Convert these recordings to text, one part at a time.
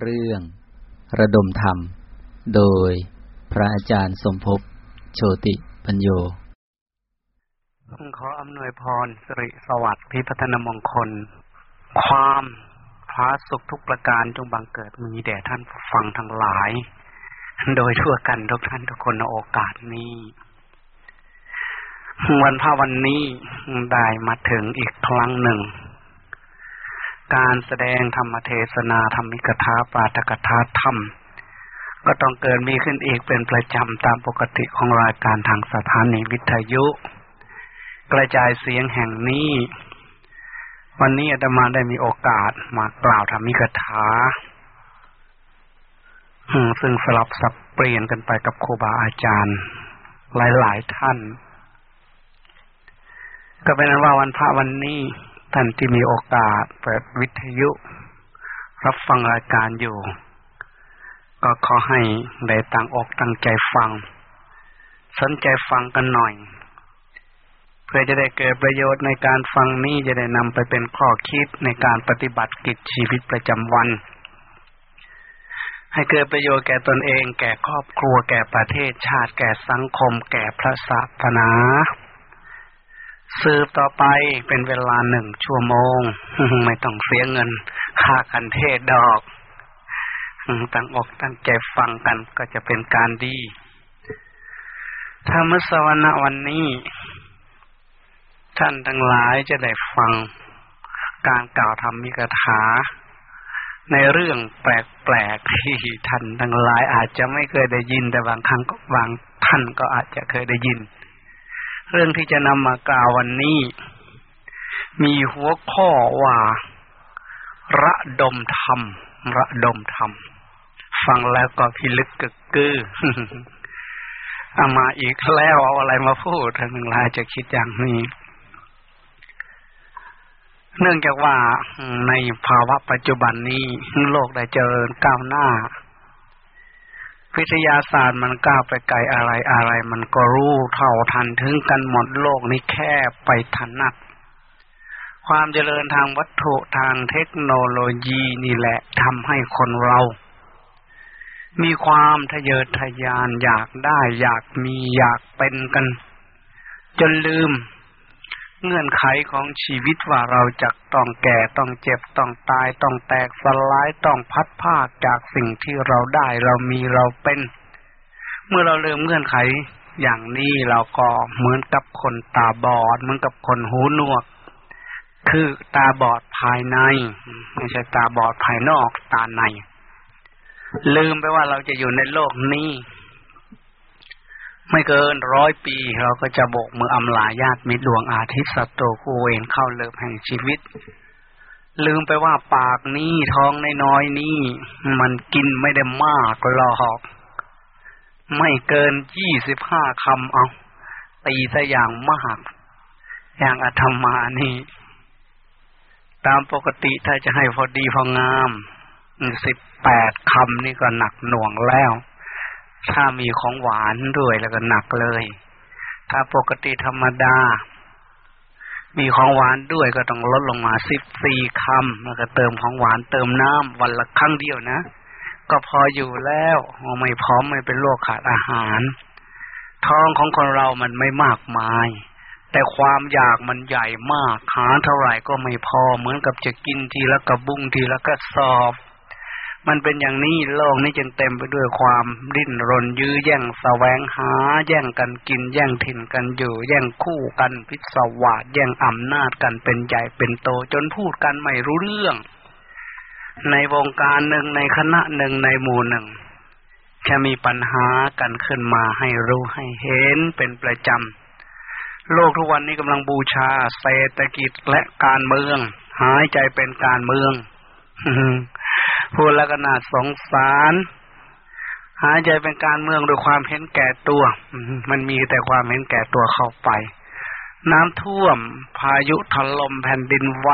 เรื่อง ระดมธรรม โดยพระอาจารย์สมภพโชติปัญโยขออำนวยพรสิริสวัสดิ์พิพัฒนมงคล ความพาสุขทุกประการจงบังเกิดมีแด่ท่านฟังทั้งหลาย โดยทั่วกันทุกท่านทุกคนในโอกาสนี้ วันพระวันนี้ได้มาถึงอีกครั้งหนึ่ง การแสดงธรรมเทศนาธรรมิกถาปาตกถาธรรม ก็ต้องเกิดมีขึ้นอีกเป็นประจำตามปกติของรายการทางสถานีวิทยุ กระจายเสียงแห่งนี้ วันนี้อาตมาได้มีโอกาสมากล่าวธรรมิกถาซึ่งสลับสับเปลี่ยนกันไปกับครูบาอาจารย์ หลาย ๆ ท่าน ก็เป็นนั้นว่าวันพระวันนี้ ท่านที่มีโอกาสเปิดวิทยุ รับฟังรายการอยู่ ก็ขอให้ได้ตั้งอกตั้งใจฟัง สนใจฟังกันหน่อย เพื่อจะได้เกิดประโยชน์ในการฟังนี้จะได้นำไปเป็นข้อคิดในการปฏิบัติกิจชีวิตประจำวัน ให้เกิดประโยชน์แก่ตนเอง แก่ครอบครัวแก่ประเทศชาติ แก่สังคม แก่พระศาสนา สืบต่อไปเป็นเวลาหนึ่งชั่วโมง ไม่ต้องเสียเงินค่ากันเทศดอกตั้งอกตั้งใจฟังกันก็จะเป็นการดีธรรมสวรรวันนี้ ท่านทั้งหลายจะได้ฟังการกล่าวธรรมิกถา ในเรื่องแปลกๆที่ท่านทั้งหลายอาจจะไม่เคยได้ยิน แต่บางครั้งก็บางท่านก็อาจจะเคยได้ยิน เรื่องที่จะนำมากล่าววันนี้ มีหัวข้อว่า ระดมธรรม ระดมธรรม ฟังแล้วก็พิลึกกึกกือเอามาอีกแล้วเอาอะไรมาพูดท่านทั้งหลายจะคิดอย่างนี้ เนื่องจากว่าในภาวะปัจจุบันนี้โลกได้เจริญก้าวหน้า วิทยาศาสตร์มันก้าวไปไกลอะไรอะไร มันก็รู้เท่าทันถึงกันหมดโลกนี้แค่ไปทันนัดความเจริญทางวัตถุทางเทคโนโลยีนี่แหละทำให้คนเรา มีความทะเยอทะยานอยากได้อยากมีอยากเป็นกัน จนลืม เงื่อนไขของชีวิตว่าเราจะต้องแก่ต้องเจ็บต้องตายต้องแตกสลายต้องพัดภาคจากสิ่งที่เราได้เรามีเราเป็น เมื่อเราลืมเงื่อนไขอย่างนี้เราก็เหมือนกับคนตาบอด เหมือนกับคนหูหนวก คือตาบอดภายใน ไม่ใช่ตาบอดภายนอกตาใน ลืมไปว่าเราจะอยู่ในโลกนี้ ไม่เกินร้อยปี เราก็จะโบกมืออำลาญาติมิตรดวงอาทิตย์สัตว์โตคูเวนเข้าเลิบแห่งชีวิต ลืมไปว่าปากนี้ท้องน้อยๆนี้ มันกินไม่ได้มากหรอก ไม่เกินยี่สิบห้าคำเอาตีซะอย่างมาก อย่างอาธรรมานี่ตามปกติถ้าจะให้พอดีพองามสิบแปดคำนี่ก็หนักหน่วงแล้ว ถ้ามีของหวานด้วยแล้วก็หนักเลย ถ้าปกติธรรมดา มีของหวานด้วยก็ต้องลดลงมาสิบสี่คำแล้วก็เติมของหวานเติมน้ำวันละครั้งเดียวนะ ก็พออยู่แล้วไม่พร้อมไม่เป็นโรคขาดอาหาร ท้องของคนเรามันไม่มากมาย แต่ความอยากมันใหญ่มากหาเท่าไหร่ก็ไม่พอเหมือนกับจะกินทีละกระบุ้งทีละกระสอบ มันเป็นอย่างนี้โลกนี้จึงเต็มไปด้วยความดิ้นรนยื้อแย่งแสวงหา แย่งกันกิน แย่งถิ่นกันอยู่ แย่งคู่กันพิศวาสแย่งอำนาจกันเป็นใหญ่เป็นโต จนพูดกันไม่รู้เรื่อง ในวงการหนึ่งในคณะหนึ่งในหมู่หนึ่งแค่มีปัญหากันขึ้นมาให้รู้ให้เห็นเป็นประจำ โลกทุกวันนี้กำลังบูชาเศรษฐกิจและการเมือง หายใจเป็นการเมือง พูดแล้วก็น่าสงสาร หายใจเป็นการเมืองด้วยความเห็นแก่ตัว มันมีแต่ความเห็นแก่ตัวเข้าไป น้ำท่วม พายุถล่มแผ่นดินไหว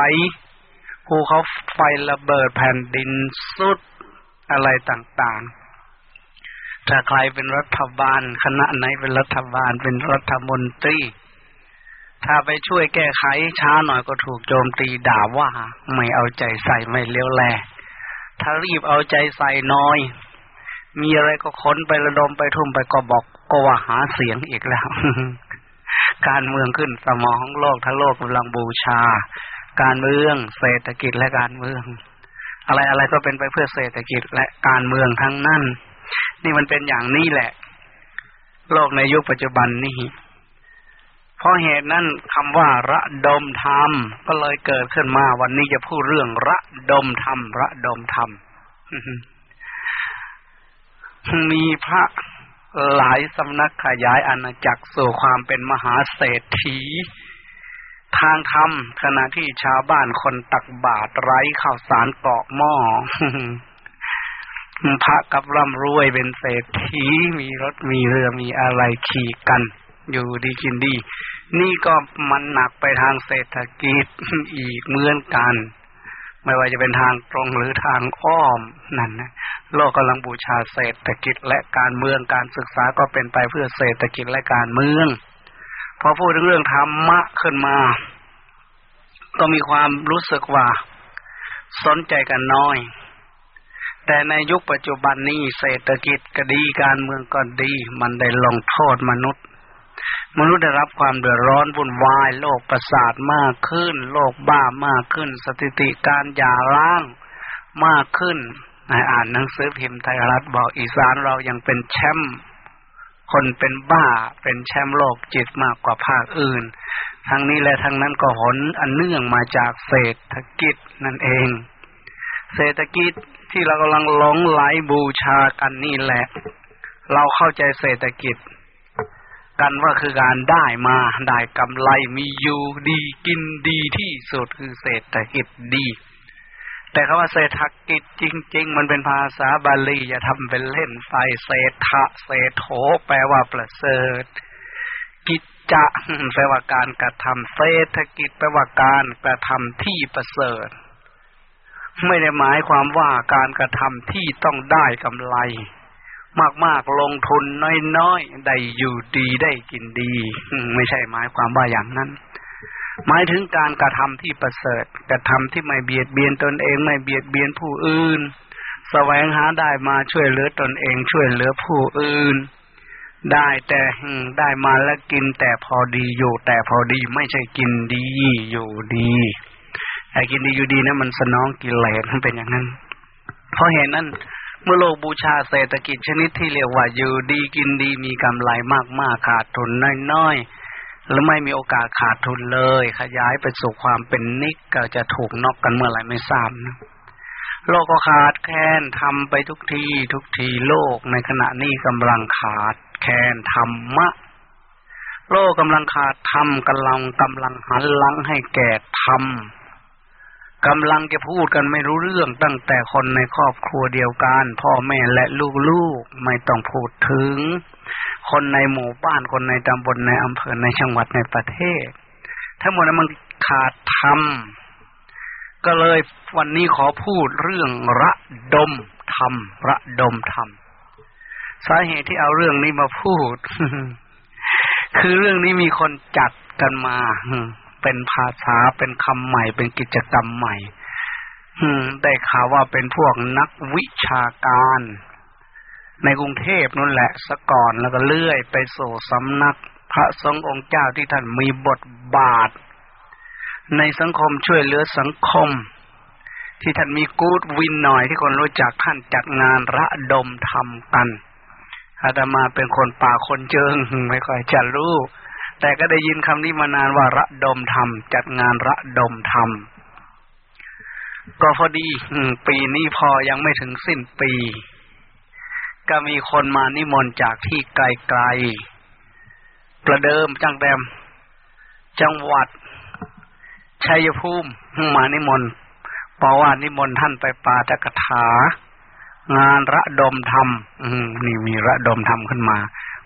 ภูเขาไฟระเบิดแผ่นดินสุดอะไรต่างๆ ถ้าใครเป็นรัฐบาล คณะไหนเป็นรัฐบาลเป็นรัฐมนตรีถ้าไปช่วยแก้ไขช้าหน่อยก็ถูกโจมตีด่าว่า ไม่เอาใจใส่ไม่เลี้ยวแล ถ้ารีบเอาใจใส่น้อย มีอะไรก็ค้นไประดมไปทุ่มไปก็บอกก็ว่าหาเสียงอีกแล้ว การเมืองขึ้นสมองของโลกทั้งโลกกำลังบูชา การเมืองเศรษฐกิจและการเมือง อะไรอะไรก็เป็นไปเพื่อเศรษฐกิจและการเมืองทั้งนั้น นี่มันเป็นอย่างนี้แหละ โลกในยุคปัจจุบันนี้ เพราะเหตุนั้นคำว่าระดมธรรมก็เลยเกิดขึ้นมา วันนี้จะพูดเรื่องระดมธรรมระดมธรรมมีพระหลายสำนักขยายอาณาจักรสู่ความเป็นมหาเศรษฐี ทางธรรมขณะที่ชาวบ้านคนตักบาตรไร้ข้าวสารเกาะหม้อพระกับร่ำรวยเป็นเศรษฐีมีรถมีเรือมีอะไรขี่กัน อยู่ดีกินดี นี่ก็มันหนักไปทางเศรษฐกิจอีกเหมือนกัน ไม่ว่าจะเป็นทางตรงหรือทางอ้อมนั่นนะโลกกำลังบูชาเศรษฐกิจและการเมืองการศึกษาก็เป็นไปเพื่อเศรษฐกิจและการเมือง พอพูดถึงเรื่องธรรมะขึ้นมา ก็มีความรู้สึกว่า สนใจกันน้อย แต่ในยุคปัจจุบันนี้เศรษฐกิจก็ดีการเมืองก็ดี มันได้ลงโทษมนุษย์ มนุษย์ได้รับความเดือดร้อนวุ่นวายโลกประสาทมากขึ้นโลกบ้ามากขึ้น สถิติการหย่าร้างมากขึ้นนายอ่านหนังสือพิมพ์ไทยรัฐบอกอีสานเรายังเป็นแชมป์คนเป็นบ้าเป็นแชมป์โลกจิตมากกว่าภาคอื่น ทั้งนี้และทั้งนั้นก็ผลอันเนื่องมาจากเศรษฐกิจนั่นเอง เศรษฐกิจที่เรากำลังหลงไหลบูชากันนี่แหละ เราเข้าใจเศรษฐกิจ กันว่าคือการได้มาได้กำไรมีอยู่ดีกินดีที่สุดคือเศรษฐกิจดี แต่คำว่าเศรษฐกิจจริง ๆ มันเป็นภาษาบาลีอย่าทำเป็นเล่นไปเศรษฐะเศรษโถแปลว่าประเสริฐกิจจะแปลว่าการกระทำเศรษฐกิจแปลว่าการกระทำที่ประเสริฐ ไม่ได้หมายความว่าการกระทำที่ต้องได้กำไร มากๆลงทุนน้อยๆได้อยู่ดีได้กินดี ไม่ใช่หมายความว่าอย่างนั้น หมายถึงการกระทำที่ประเสริฐกระทำที่ไม่เบียดเบียนตนเองไม่เบียดเบียนผู้อื่นแสวงหาได้มาช่วยเหลือตนเองช่วยเหลือผู้อื่น ได้แต่ได้มาแล้วกินแต่พอดีอยู่ แต่พอดีไม่ใช่กินดีอยู่ดีไอ้กินดีอยู่ดีนะมันสนองกิเลสมันเป็นอย่างนั้น เพราะเหตุนั้น เมื่อโลกบูชาเศรษฐกิจชนิดที่เรียกว่าอยู่ดีกินดีมีกำไรมากๆขาดทุนน้อยๆหรือไม่มีโอกาสขาดทุนเลย ขยายไปสู่ความเป็นนิกก็จะถูกนอกกันเมื่อไหร่ไม่ทราบนะโลกก็ขาดแคลนทำไปทุกทีทุกทีโลกในขณะนี้กำลังขาดแคลนธรรมะ โลกกำลังขาดธรรมกำลังกำลังหันหลังให้แก่ธรรม กำลังจะพูดกันไม่รู้เรื่องตั้งแต่คนในครอบครัวเดียวกัน พ่อแม่และลูกๆไม่ต้องพูดถึง คนในหมู่บ้านคนในตำบลในอำเภอในจังหวัดในประเทศ ทั้งหมดนั้นมันขาดธรรมก็เลยวันนี้ขอพูดเรื่องระดมธรรมระดมธรรมสาเหตุที่เอาเรื่องนี้มาพูด คือเรื่องนี้มีคนจัดกันมา เป็นภาษาเป็นคำใหม่ เป็นกิจกรรมใหม่ได้ข่าวว่าเป็นพวกนักวิชาการ ในกรุงเทพนั่นแหละสก่อนแล้วก็เลื่อยไปสู่สำนัก พระสงฆ์องค์เจ้าที่ท่านมีบทบาท ในสังคมช่วยเหลือสังคม ที่ท่านมีกูดวินหน่อยที่คนรู้จักท่านจัดงานระดมทำกันอาตมาเป็นคนป่าคนเจิงไม่ค่อยจะรู้ แต่ก็ได้ยินคำนี้มานานว่าระดมธรรม จัดงานระดมธรรม ก็พอดีปีนี้พอยังไม่ถึงสิ้นปี ก็มีคนมานิมนต์จากที่ไกลๆ ประเดิมจังแดมจังหวัดชัยภูมิมานิมนต์เพราะว่านิมนต์ท่านไปปาตกถา งานระดมธรรมนี่มีระดมธรรมขึ้นมา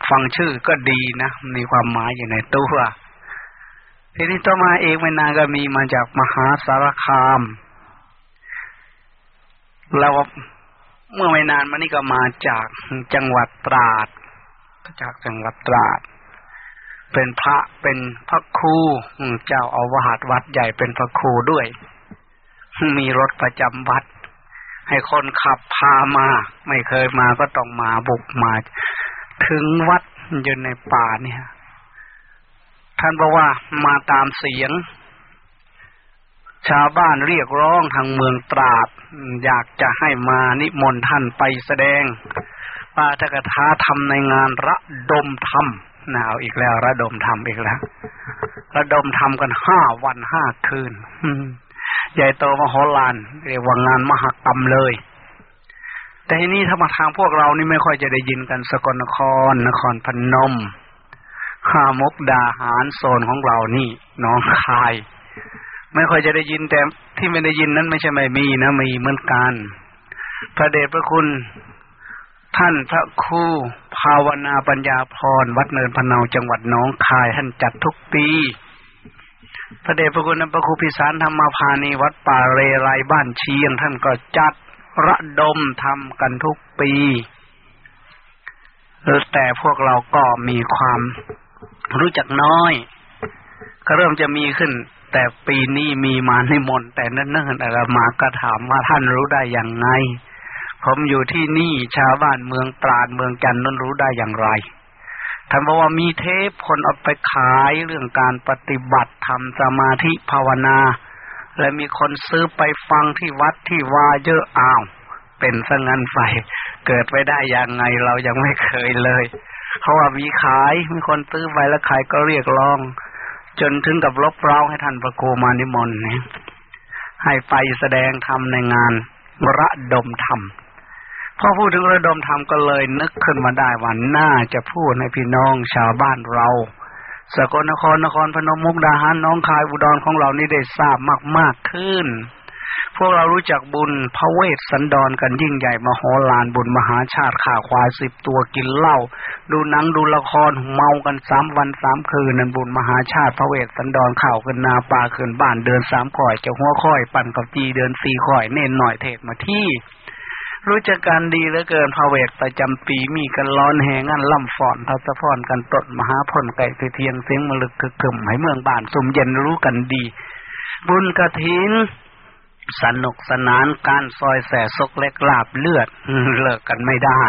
ฟังชื่อก็ดีนะ มีความหมายอยู่ในตัวทีนี้ต่อมาเองไม่นานก็มีมาจากมหาสารคามแล้วเมื่อไม่นานมานี่ก็มาจากจังหวัดตราด จากจังหวัดตราด เป็นพระเป็นพระครูเจ้าอาวาสวัดใหญ่เป็นพระครูด้วย มีรถประจำวัด ให้คนขับพามา ไม่เคยมาก็ต้องมาบุกมา ถึงวัดอยู่ในป่าเนี่ย ท่านบอกว่ามาตามเสียง ชาวบ้านเรียกร้องทางเมืองตราด อยากจะให้มานิมนต์ท่านไปแสดงปาทกถาทำในงานระดมธรรมนาวอีกแล้ว ระดมธรรมอีกแล้ว ระดมธรรมกันห้าวันห้าคืนใหญ่โตมโหฬารเรียกว่างานมหกรรมเลย แต่ทีนี้ถ้ามาทางพวกเรานี่ไม่ค่อยจะได้ยินกันสกลนคร นครพนมข้ามกดาหารโซนของเรานี่น้องคาย ไม่ค่อยจะได้ยินแต่ที่ไม่ได้ยินนั้นไม่ใช่ไม่มีนะมีเหมือนกันพระเดชพระคุณท่านพระครูภาวนาปัญญาพรวัดเนินพนาจังหวัดน้องคายท่านจัดทุกปี พระเดชพระคุณพระครูพิสารธรรมพานีวัดป่าเรไรบ้านเชียง ท่านก็จัด ระดมทำกันทุกปีแต่พวกเราก็มีความรู้จักน้อย ก็เริ่มจะมีขึ้น แต่ปีนี้มีมาในมนแต่นั่นนั่นอะไรมาก็ถามว่าท่านรู้ได้อย่างไง ผมอยู่ที่นี่ชาวบ้านเมืองตราดเมืองจันนั้นรู้ได้อย่างไรท่านบอกว่ามีเทปคนเอาไปขายเรื่องการปฏิบัติทำสมาธิภาวนา และมีคนซื้อไปฟังที่วัดที่วาเยอะอ้าว เป็นสังันไฟเกิดไปได้ยังไงเรายังไม่เคยเลย เพราะว่ามีขายมีคนซื้อไปแล้วขายก็เรียกร้อง จนถึงกับลบเล้าให้ท่านพระโกมานิมนต์ให้ไปแสดงธรรมในงานระดมธรรมพอพูดถึงระดมธรรมก็เลยนึกขึ้นมาได้ว่าน่าจะพูดให้พี่น้องชาวบ้านเรา สกลนครนครพนมมุกดาหารน้องคายอุดรของเรานี่ได้ทราบมาก ๆขึ้น พวกเรารู้จักบุญพระเวสสันดรกันยิ่งใหญ่มโหฬารบุญมหาชาติข่าควายสิบตัวกินเหล้าดูหนังดูละครเมากันสามวันสามคืนนันบุญมหาชาติพระเวสสันดรข่าวขึ้นนาปลาขึ้นบ้านเดินสามข่อยจะหัวข่อย ปั่นกับจีเดินสี่ข่อยเน้นหน่อยเทศมาที่ รู้จักกันดีเหลือเกินพาเวกประจำปีมีกันร้อนแหงอันล่ำฝอนทัศพรกันตดมหาพลไก่เทียงเสียงมลึกคึกคึมให้เมืองบ้านสมเย็นรู้กันดี บุญกระถินสนุกสนานการซอยแสซกเล็กลาบเลือดเลิกกันไม่ได้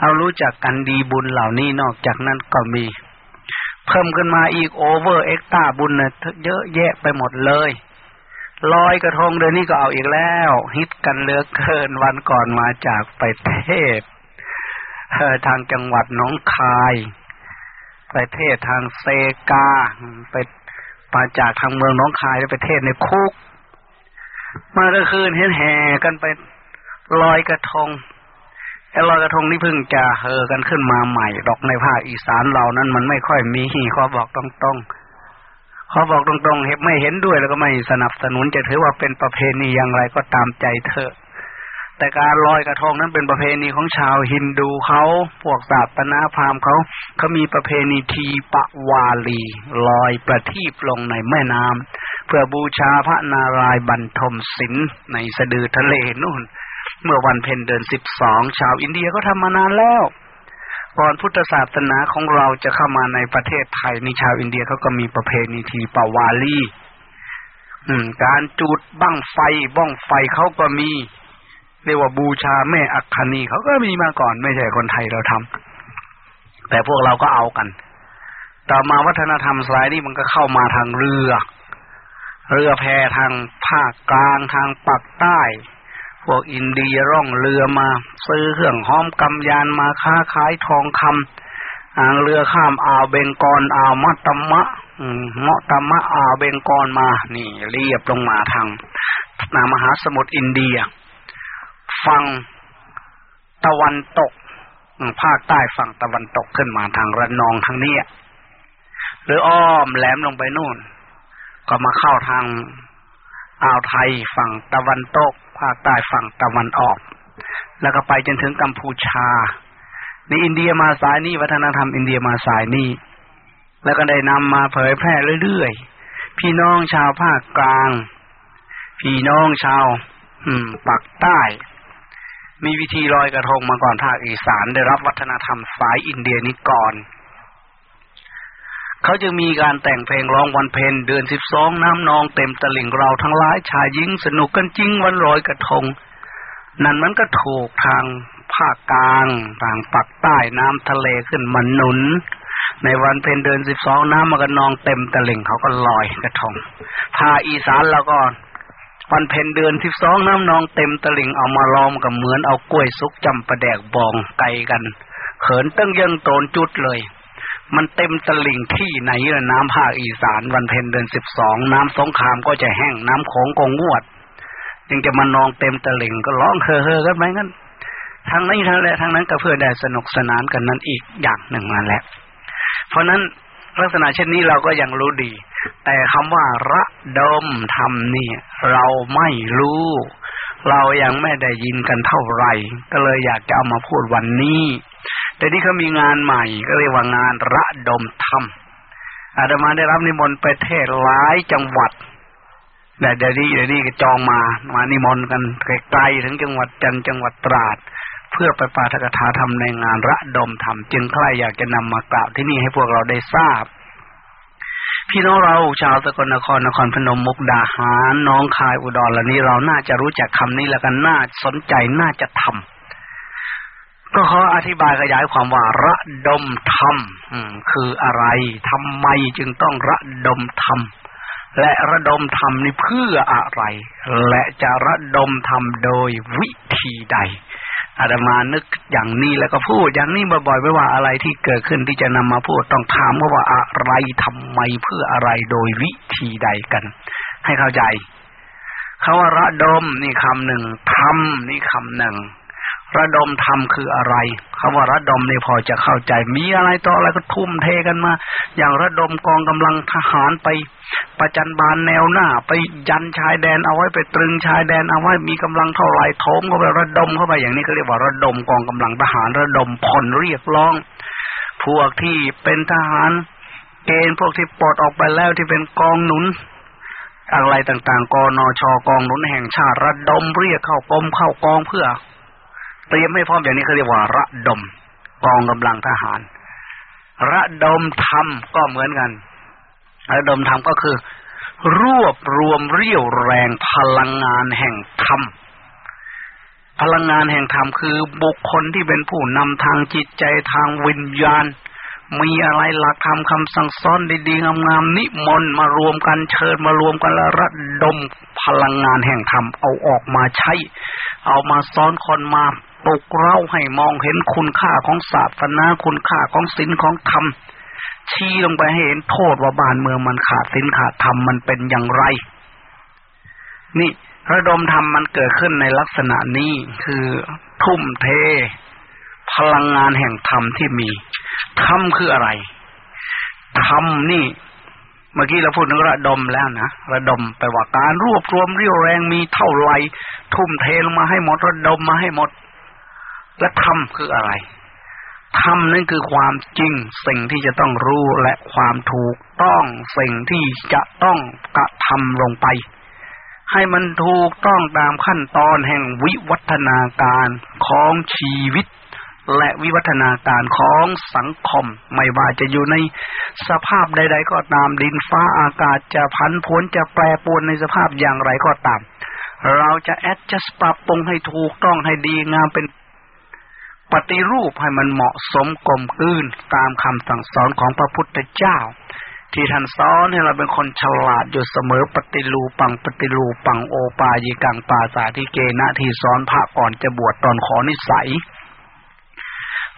เอารู้จักกันดีบุญเหล่านี้นอกจากนั้นก็มี เพิ่มขึ้นมาอีกโอเวอร์เอ็กตาบุญเนี่ยเยอะแยะไปหมดเลย ลอยกระทงเดือนนี้ก็เอาอีกแล้ว ฮิตกันเลือกเกินวันก่อนมาจากไปเทศทางจังหวัดน้องคาย ไปเทศทางเซกาไปมาจากทางเมืองน้องคายไปเทศในคุกมาเมื่อคืนเห็นแห่กันไปลอยกระทงไอ้ลอยกระทงนี่เพิ่งจะเฮอกันขึ้นมาใหม่ดอกในภาคอีสานเรานั้นมันไม่ค่อยมีขาบอกตรงๆ เขาบอกตรงๆเห็นไม่เห็นด้วยแล้วก็ไม่สนับสนุนจะถือว่าเป็นประเพณีอย่างไรก็ตามใจเถอะ แต่การลอยกระทงนั้นเป็นประเพณีของชาวฮินดูเขาพวกศาสนาพราหมณ์เขาเขามีประเพณีทีปะวาลี ลอยประทีปลงในแม่น้ำเพื่อบูชาพระนารายณ์บรรทมศิลในสะดือทะเลนู่น เมื่อวันเพ็ญเดือนสิบสองชาวอินเดียก็ทำมานานแล้ว ก่อนพุทธศาสนาของเราจะเข้ามาในประเทศไทยในชาวอินเดียเขาก็มีประเพณีทีปาวาลีอืม การจุดบั้งไฟบ้องไฟเขาก็มี เรียกว่าบูชาแม่อัคคณีเขาก็มีมาก่อนไม่ใช่คนไทยเราทำแต่พวกเราก็เอากัน ต่อมาวัฒนธรรมสายนี้มันก็เข้ามาทางเรือ เรือแพทางภาคกลางทางปักใต้ พวกอินเดียร่องเรือมา ซื้อเครื่องห้อมกำยานมาค้าขายทองคำอ่างเรือข้ามอ่าวเบงกอลอ่าวมัตตมะเมาะตมะอ่าวเบงกอลมา นี่ เรียบลงมาทางนามหาสมุทรอินเดีย ฝั่งตะวันตกภาคใต้ฝั่งตะวันตกขึ้นมาทางระนองทางนี้หรืออ้อมแหลมลงไปนู่น ก็มาเข้าทางอ่าวไทยฝั่งตะวันตก ภาคใต้ฝั่งตะวันออก แล้วก็ไปจนถึงกัมพูชา ในอินเดียมาสายนี้วัฒนธรรมอินเดียมาสายนี้ แล้วก็ได้นำมาเผยแพร่เรื่อยๆ พี่น้องชาวภาคกลาง พี่น้องชาวอืมปักใต้ มีวิธีลอยกระทงมาก่อนภาคอีสานได้รับวัฒนธรรมสายอินเดียนี้ก่อน เขาจะมีการแต่งเพลงร้องวันเพ็ญเดือนสิบสองน้ำนองเต็มตลิ่งเราทั้งหลายชายหญิงสนุกกันจริงวันลอยกระทง นั่นมันก็ถูกทางภาคกลางทางปักใต้น้ำทะเลขึ้นมาหนุน ในวันเพ็ญเดือนสิบสองน้ำมันก็นองเต็มตะลิ่งเขาก็ลอยกระทงภาอีสานแล้วก็วันเพ็ญเดือนสิบสองน้ำนองเต็มตะลิ่งเอามาล้อมกับเหมือนเอากล้วยซุกจำประแดกบองไกลกัน เขินตั้งยังโตนจุดเลย มันเต็มตลิ่งที่ไหนละน้ำภาคอีสานวันเพ็ญเดือนสิบสองน้ำสงครามก็จะแห้งน้ำโขงกงวดยังจะมานองเต็มตลิ่งก็ร้องเฮ่อเฮ่อกันไหมงั้นทางนี้ทางแหละทางนั้นก็เพื่อได้สนุกสนานกันนั่นอีกอย่างหนึ่งนั่นแหละ เพราะนั้นลักษณะเช่นนี้เราก็ยังรู้ดี แต่คำว่าระดมทำนี่เราไม่รู้ เรายังไม่ได้ยินกันเท่าไหร่ ก็เลยอยากจะเอามาพูดวันนี้ แต่นี่เขามีงานใหม่ก็เรียกว่างานระดมธรรมอาตมาได้รับนิมนต์ไปเทศหลายจังหวัดแต่เดี๋ยวนี้เดี๋ยวนี้ก็จองมา มานิมนต์กันไกลๆถึงจังหวัดจันทร์จังหวัดตราด เพื่อไปปาฐกถาธรรมในงานระดมธรรมจึงใครอยากจะนำมากล่าวที่นี่ให้พวกเราได้ทราบ พี่น้องเราชาวสกลนครนครพนมมุกดาหารน้องคายอุดรเหล่านี้เราน่าจะรู้จักคำนี้แล้วกันน่าสนใจน่าจะทำ ก็ขออธิบายขยายความว่าระดมธรรมคืออะไรทำไมจึงต้องระดมธรรมและระดมธรรมนี่เพื่ออะไร และจะระดมธรรมโดยวิธีใดอาตมานึกอย่างนี้แล้วก็พูดอย่างนี้บ่อยๆไม่ว่าอะไรที่เกิดขึ้นที่จะนำมาพูดต้องถามว่าอะไรทำไมเพื่ออะไรโดยวิธีใดกัน ให้เข้าใจคาว่าระดมนี่คำหนึ่งทำนี่คำหนึ่ง ระดมทำคืออะไรคำว่าระดมในพอจะเข้าใจ มีอะไรต่ออะไรก็ทุ่มเทกันมา อย่างระดมกองกำลังทหารไป ประจันบานแนวหน้า ไปยันชายแดนเอาไว้ไปตรึงชายแดนเอาไว้มีกำลังเท่าไหร่โถมเข้าไประดมเข้าไปอย่างนี้ก็เรียกว่าระดมกองกำลังทหารระดมผลเรียกร้อง พวกที่เป็นทหารเกณฑ์พวกที่ปลดออกไปแล้วที่เป็นกองหนุนอะไรต่างๆ กนช กองหนุนแห่งชาติระดมเรียกเข้ากรมเข้ากองเพื่อ เตรียมให้พร้อมอย่างนี้เขาเรียกว่า ระดม กองกำลังทหาร ระดมธรรมก็เหมือนกัน ระดมธรรมก็คือ รวบรวมเรี่ยวแรงพลังงานแห่งธรรมพลังงานแห่งธรรมคือบุคคลที่เป็นผู้นำทางจิตใจทางวิญญาณ มีอะไรหลักธรรมคำสั่งสอนดีๆงามๆนิมนต์มารวมกันเชิญมารวมกันแล้วระดมพลังงานแห่งธรรมเอาออกมาใช้ เอามาสอนคนมา ปลุกเร้าให้มองเห็นคุณค่าของศาสนาคุณค่าของศีลของธรรม ชี้ลงไปให้เห็นโทษว่าบ้านเมืองมันขาดศีลขาดธรรมมันเป็นอย่างไร นี่ระดมธรรมมันเกิดขึ้นในลักษณะนี้คือทุ่มเท พลังงานแห่งธรรมที่มีธรรมคืออะไรธรรมนี่เมื่อกี้เราพูดถึงระดมแล้วนะระดมไปว่าการรวบรวมเรี่ยวแรงมีเท่าไรทุ่มเทลงมาให้หมดระดมมาให้หมด และธรรมคืออะไรธรรมนั่นคือความจริงสิ่งที่จะต้องรู้และความถูกต้องสิ่งที่จะต้องกระทำลงไป ให้มันถูกต้องตามขั้นตอนแห่งวิวัฒนาการของชีวิต และวิวัฒนาการของสังคม ไม่ว่าจะอยู่ในสภาพใด ๆ ก็ตามดินฟ้าอากาศจะพันพวนจะแปรปรวนในสภาพอย่างไรก็ตาม เราจะแอดจัสปรับปรุงให้ถูกต้องให้ดีงามเป็น ปฏิรูปให้มันเหมาะสมกลมกลืนตามคำสั่งสอนของพระพุทธเจ้า ที่ท่านสอนให้เราเป็นคนฉลาดอยู่เสมอปฏิรูปังปฏิรูปังโอปายิกังปาสาธิเกณะที่สอนพระก่อนจะบวชตอนขอนิสัย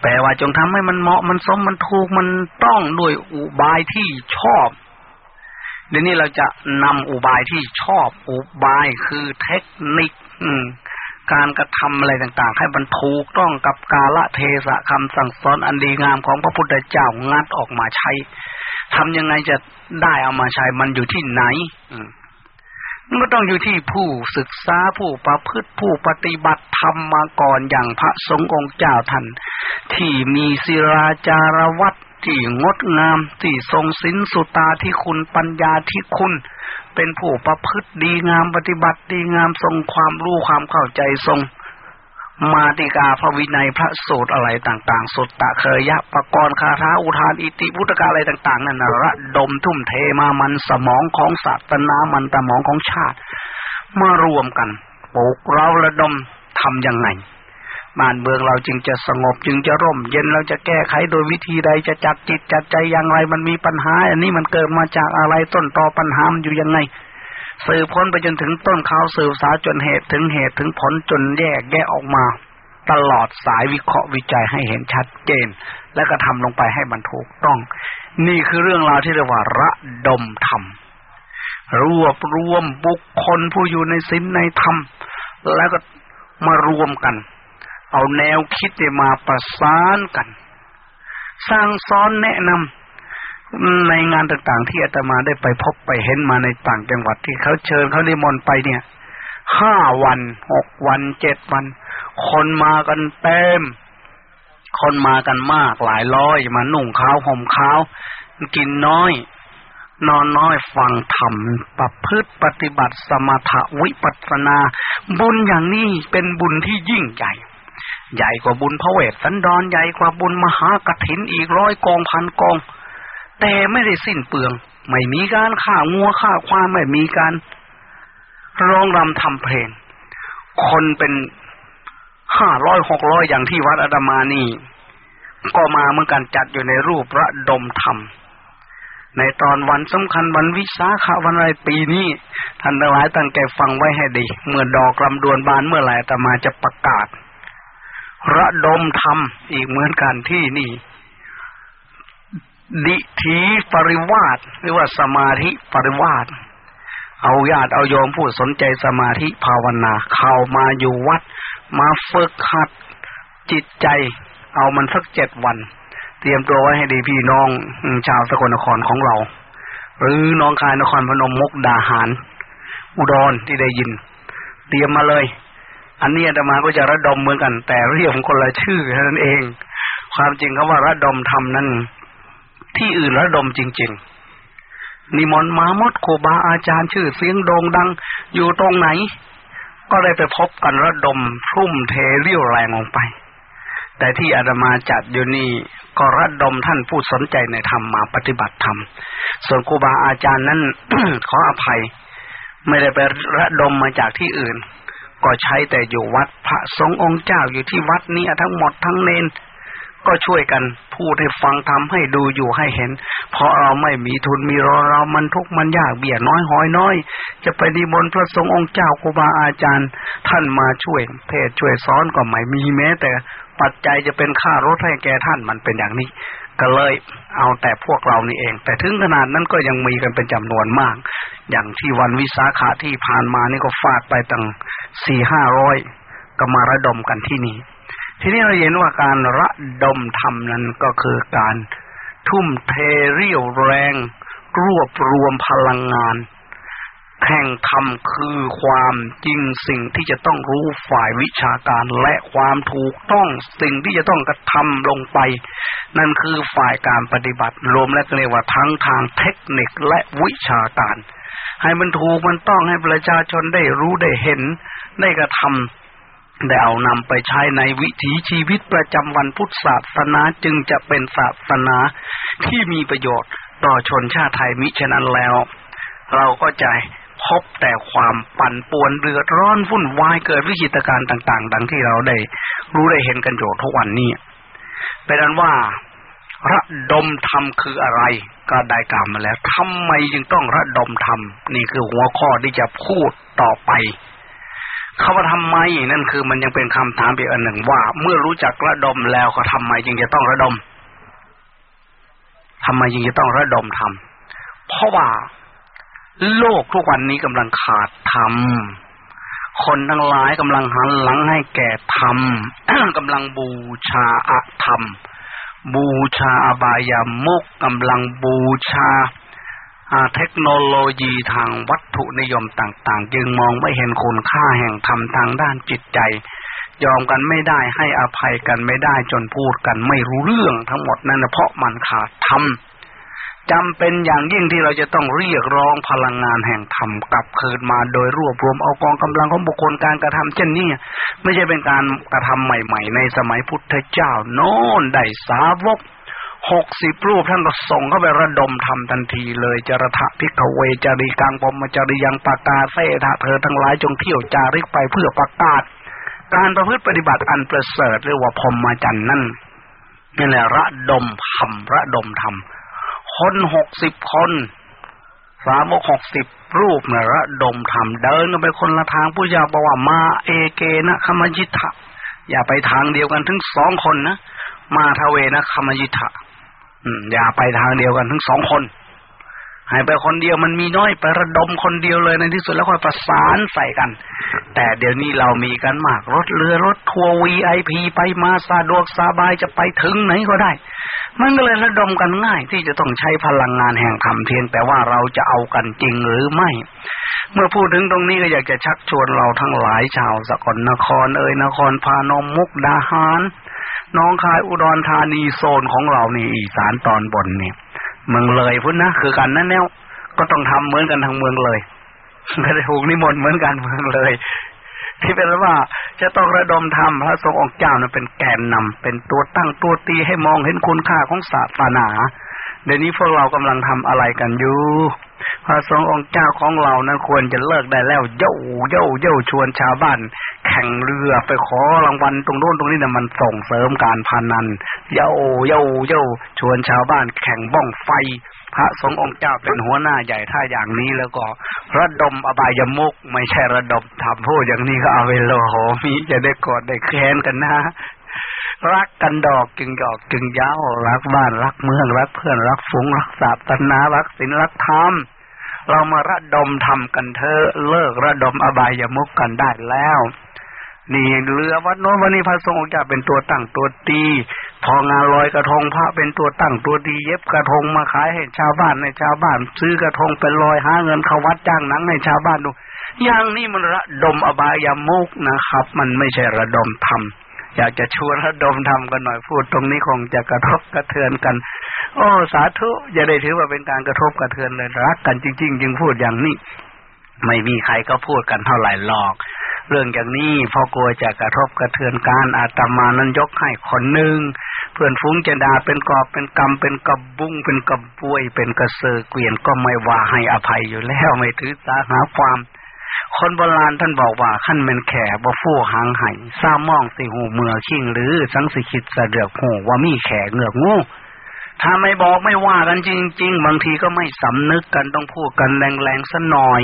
แปลว่าจงทำให้มันเหมาะมันสมมันถูกมันต้องด้วยอุบายที่ชอบเดี๋ยวนี้เราจะนำอุบายที่ชอบอุบายคือเทคนิค อืม การกระทำอะไรต่างๆ ให้มันถูกต้องกับกาละเทศะคำสั่งสอนอันดีงามของพระพุทธเจ้างัดออกมาใช้ทำยังไงจะได้เอามาใช้มันอยู่ที่ไหนมันก็ต้องอยู่ที่ผู้ศึกษาผู้ประพฤติผู้ปฏิบัติธรรมมาก่อนอย่างพระสงฆ์องค์เจ้าท่านที่มีศิราจารวัต ที่งดงามที่ทรงสินสุตาที่คุณปัญญาที่คุณ เป็นผู้ประพฤติดีงามปฏิบัติดีงามทรงความรู้ความเข้าใจทรง มาติกาพระวินัยพระสูตรอะไรต่างๆ สุตตะเคยยะปกรณ์คาถาอุทานอิติพุทธกาอะไรต่าง ๆ นั่นระดมทุ่มเทมามันสมองของศาสนามันตมองของชาติ มารวมกันปลุกเราระดมทำยังไง บ้านเมืองเราจึงจะสงบจึงจะร่ม เย็นเราจะแก้ไขโดยวิธีใดจะจัดจิตจัดใจอย่างไรมันมีปัญหา อันนี้มันเกิดมาจากอะไรต้นตอปัญหามันอยู่ยังไงสืบพ้นไปจนถึงต้นเขาสืบสาจนเหตุถึงเหตุถึงผลจนแยกแยกออกมา ตลอดสายวิเคราะห์วิจัยให้เห็นชัดเจน และก็ทำลงไปให้มันถูกต้อง นี่คือเรื่องราวที่เรียกว่าระดมธรรมรวบรวมบุคคลผู้อยู่ในศีลในธรรมแล้วก็มารวมกัน เอาแนวคิดมาประสานกัน สร้างซ้อนแนะนำในงานต่างๆ ที่อาตมาได้ไปพบไปเห็นมาในต่างจังหวัดที่เขาเชิญเขานิมนต์ไปเนี่ยห้าวันหกวันเจ็ดวัน คนมากันเต็ม คนมากันมากหลายร้อยมาหนุ่งขาวห่มขาวกินน้อย นอนน้อยฟังธรรมประพฤติปฏิบัติสมถะวิปัสนา บุญอย่างนี้เป็นบุญที่ยิ่งใหญ่ ใหญ่กว่าบุญพระเวทสันดรใหญ่กว่าบุญมหากถินอีกร้อยกองพันกอง แต่ไม่ได้สิ้นเปลือง ไม่มีการฆ่างัวฆ่าควายไม่มีการร้องรำทำเพลง คนเป็นห้าร้อยหกร้อยอย่างที่วัดอาดามานี่ ก็มาเหมือนกันจัดอยู่ในรูประดมธรรม ในตอนวันสำคัญวันวิสาขวันอะไรปีนี้ท่านทั้งหลายตั้งใจฟังไว้ให้ดี เมื่อดอกลำดวนบานเมื่อไหร่แต่มาจะประกาศ ระดมธรรมอีกเหมือนกันที่นี่ ดิถีปริวาสหรือว่าสมาธิปริวาสเอาญาติเอาโยมผู้สนใจสมาธิภาวนา เข้ามาอยู่วัด มาฝึกหัดจิตใจ เอามันสักเจ็ดวัน เตรียมตัวไว้ให้ดีพี่น้องชาวสกลนครของเรา หรือน้องคายนครพนมมุกดาหาร อุดรที่ได้ยิน เตรียมมาเลย อันนี้อาตมาก็จะระดมเหมือนกัน แต่เรียกคนละชื่อเท่านั้นเอง ความจริงเขาว่าระดมทำนั้น ที่อื่นระดมจริง ๆ นิมนต์มามดโคบาอาจารย์ชื่อเสียงโด่งดัง อยู่ตรงไหน ก็ได้ไปพบกันระดมพุ่มเทเรี่ยวแรงลงไป แต่ที่อาตมาจัดอยู่นี่ก็ระดมท่านผู้สนใจในธรรมมาปฏิบัติธรรม ส่วนครูบาอาจารย์นั้นขออภัย ไม่ได้ไประดมมาจากที่อื่น ก็ใช้แต่อยู่วัดพระสงฆ์องค์เจ้าอยู่ที่วัดนี้ทั้งหมดทั้งเนนก็ช่วยกันพูดให้ฟังทำให้ดูอยู่ให้เห็น เพราะเราไม่มีทุนมีรอเรามันทุกมันยากเบียดน้อยหอยน้อย จะไปดีมนพระสงฆ์องค์เจ้าครูบาอาจารย์ ท่านมาช่วยเทศช่วยสอนก็ไม่มีแม้ แต่ปัจจัยจะเป็นค่ารถให้แกท่านมันเป็นอย่างนี้ ก็เลยเอาแต่พวกเรานี่เอง แต่ถึงขนาดนั้นก็ยังมีกันเป็นจำนวนมาก อย่างที่วันวิสาขาที่ผ่านมานี่ก็ฟาดไปตั้ง สี่ห้าร้อยก็มาระดมกันที่นี่ ทีนี้เราเห็นว่าการระดมทำนั้นก็คือการทุ่มเทเรี่ยวแรง รวบรวมพลังงาน แห่งธรรมคือความจริงสิ่งที่จะต้องรู้ฝ่ายวิชาการและความถูกต้องสิ่งที่จะต้องกระทำลงไป นั่นคือฝ่ายการปฏิบัติรวมและเรียกว่าทั้งทางเทคนิคและวิชาการ ให้มันถูกมันต้องให้ประชาชนได้รู้ได้เห็น ได้กระทำได้เอานำไปใช้ในวิถีชีวิตประจำวันพุทธศาสนาจึงจะเป็นศาสนาที่มีประโยชน์ต่อชนชาติไทยมิฉะนั้นแล้ว เราก็จะพบแต่ความปั่นป่วนเดือดร้อนวุ่นวายเกิดวิกฤตการณ์ต่าง ๆ ดังที่เราได้รู้ได้เห็นกันอยู่ทุกวันนี้เป็นนั้นว่าระดมธรรมคืออะไร ก็ได้กล่าวมาแล้วทำไมจึงต้องระดมธรรมนี่คือหัวข้อที่จะพูดต่อไปคาว่าทำไมนั่นคือมันยังเป็นคำถามอีกอันหนึ่งว่า เมื่อรู้จักระดมแล้วก็ทำไมจึงจะต้องระดมทำไมจึงจะต้องระดมทำเพราะว่าโลกทุกวันนี้กำลังขาดธรรมคนทั้งหลายกำลังหันหลังให้แก่ธรรมกำลังบูชาอะธรรม บูชาอบายามุกกำลังบูชาเทคโนโลยีทางวัตถุนิยมต่าง ๆ จึงมองไม่เห็นคุณค่าแห่งธรรมทางด้านจิตใจ ยอมกันไม่ได้ให้อภัยกันไม่ได้จนพูดกันไม่รู้เรื่องทั้งหมดนั่นเพราะมันขาดธรรม จำเป็นอย่างยิ่งที่เราจะต้องเรียกร้องพลังงานแห่งธรรมกลับคืนมาโดยรวบรวมเอากองกำลังของบุคคลการกระทำเช่นนี้ไม่ใช่เป็นการกระทำใหม่ ๆ ในสมัยพุทธเจ้าโน้นได้สาวกหกสิบรูปท่านก็ส่งเข้าไประดมทำทันทีเลยจรทะพิกเวจริกังปมจริยังปากาเสถะเธอทั้งหลายจงเที่ยวจาริกไปเพื่อประกาศ การประพฤติปฏิบัติอันประเสริฐเรียกว่าพรมจรรย์นั่นนี่แหละระดมธรรมระดมธรรม คนหกสิบคน สามหกสิบรูปนะระดมทำเดินกันไปคนละทางผู้ยาบอกว่ามาเอเกนะคมยิทะอย่าไปทางเดียวกันทั้งสองคนนะมาทเวนะคมยิทะอย่าไปทางเดียวกันทั้งสองคน หายไปคนเดียวมันมีน้อยไประดมคนเดียวเลยในที่สุดแล้วค่อยประสานใส่กัน แต่เดี๋ยวนี้เรามีกันมากรถเรือรถทัวร์วีไอพีไปมาสะดวกสบายจะไปถึงไหนก็ได้ มันก็เลยระดมกันง่ายที่จะต้องใช้พลังงานแห่งธรรมเพียงแต่ว่าเราจะเอากันจริงหรือไม่ เมื่อพูดถึงตรงนี้ก็อยากจะชักชวนเราทั้งหลายชาวสกลนครเอ่ยนครพานมมุกดาหารน้องคายอุดรธานีโซนของเรานี่อีสานตอนบนเนี่ย เมืองเลยพุ่นนะคือกันนั่นแนวก็ต้องทำเหมือนกันทางเมืองเลยก็ได้ถูกนิมนต์เหมือนกันเมืองเลย ที่เป็นว่าจะต้องระดมทำพระทรงองค์เจ้านั้นเป็นแกนนำเป็นตัวตั้งตัวตีให้มองเห็นคุณค่าของศาสนา เดี๋ยวนี้พวกเรากำลังทำอะไรกันอยู่พระสงฆ์องค์เจ้าของเรานั้นควรจะเลิกได้แล้วเย่าเย่าเย่าชวนชาวบ้าน แข่งเรือไปขอรางวัลตรงโน้นตรงนี้เนี่ยมันส่งเสริมการพานันเย่าเย่าเย่าชวนชาวบ้านแข่งบ้องไฟ พระสงฆ์องค์เจ้าเป็นหัวหน้าใหญ่ถ้าอย่างนี้แล้วก็ ระดมอบายมุกไม่ใช่ระดมทำพูดอย่างนี้ก็เอาเวลโหมีจะได้กอดได้แค้นกันนะ รักกันดอกจึงดอกจึงยาวรักบ้านรักเมืองรักเพื่อนรักฝูงรักศาสนารักศีลรักธรรมเรามาระดมทำกันเถอะเลิกระดมอบายามุกกันได้แล้ว นี่เรือวัดโน้นวันนี้พระสงฆ์จะเป็นตัวตั้งตัวตีพองานลอยกระทงพระเป็นตัวตั้งตัวตีเย็บกระทงมาขายให้ชาวบ้านในชาวบ้าน ซื้อกระทงเป็นลอยหาเงินเข้าวัดจ้างหนังให้ชาวบ้านดูอย่างนี้มันระดมอบายามุกนะครับ มันไม่ใช่ระดมทำ อยากจะชวนระดมทำกันหน่อยพูดตรงนี้คงจะกระทบกระเทือนกัน โอ้สาธุอย่าได้ถือว่าเป็นการกระทบกระเทือนเลยรักกันจริง ๆ จึงพูดอย่างนี้ ไม่มีใครก็พูดกันเท่าไหร่หรอก เรื่องอย่างนี้พอกลัวจะกระทบกระเทือนการอาตมานั้นยกให้คนหนึ่งเพื่อนฟุ้งจะด่าเป็นกอบเป็นกรรมเป็นกระบุ้งเป็นกระบวย เป็นกระเซอเกวียนก็ไม่ว่าให้อภัยอยู่แล้วไม่ถือสาหาความ คนโบราณท่านบอกว่าขั้นเป็นแข่บ่ฟู่หางไห้ซ้ามองสิหูเมือขิงหรือสังสิคิดสะเดือกหูว่ามีแข่เงือกงูถ้าไม่บอกไม่ว่ากันจริง ๆ บางทีก็ไม่สำนึกกันต้องพูดกันแรงๆสัหน่อย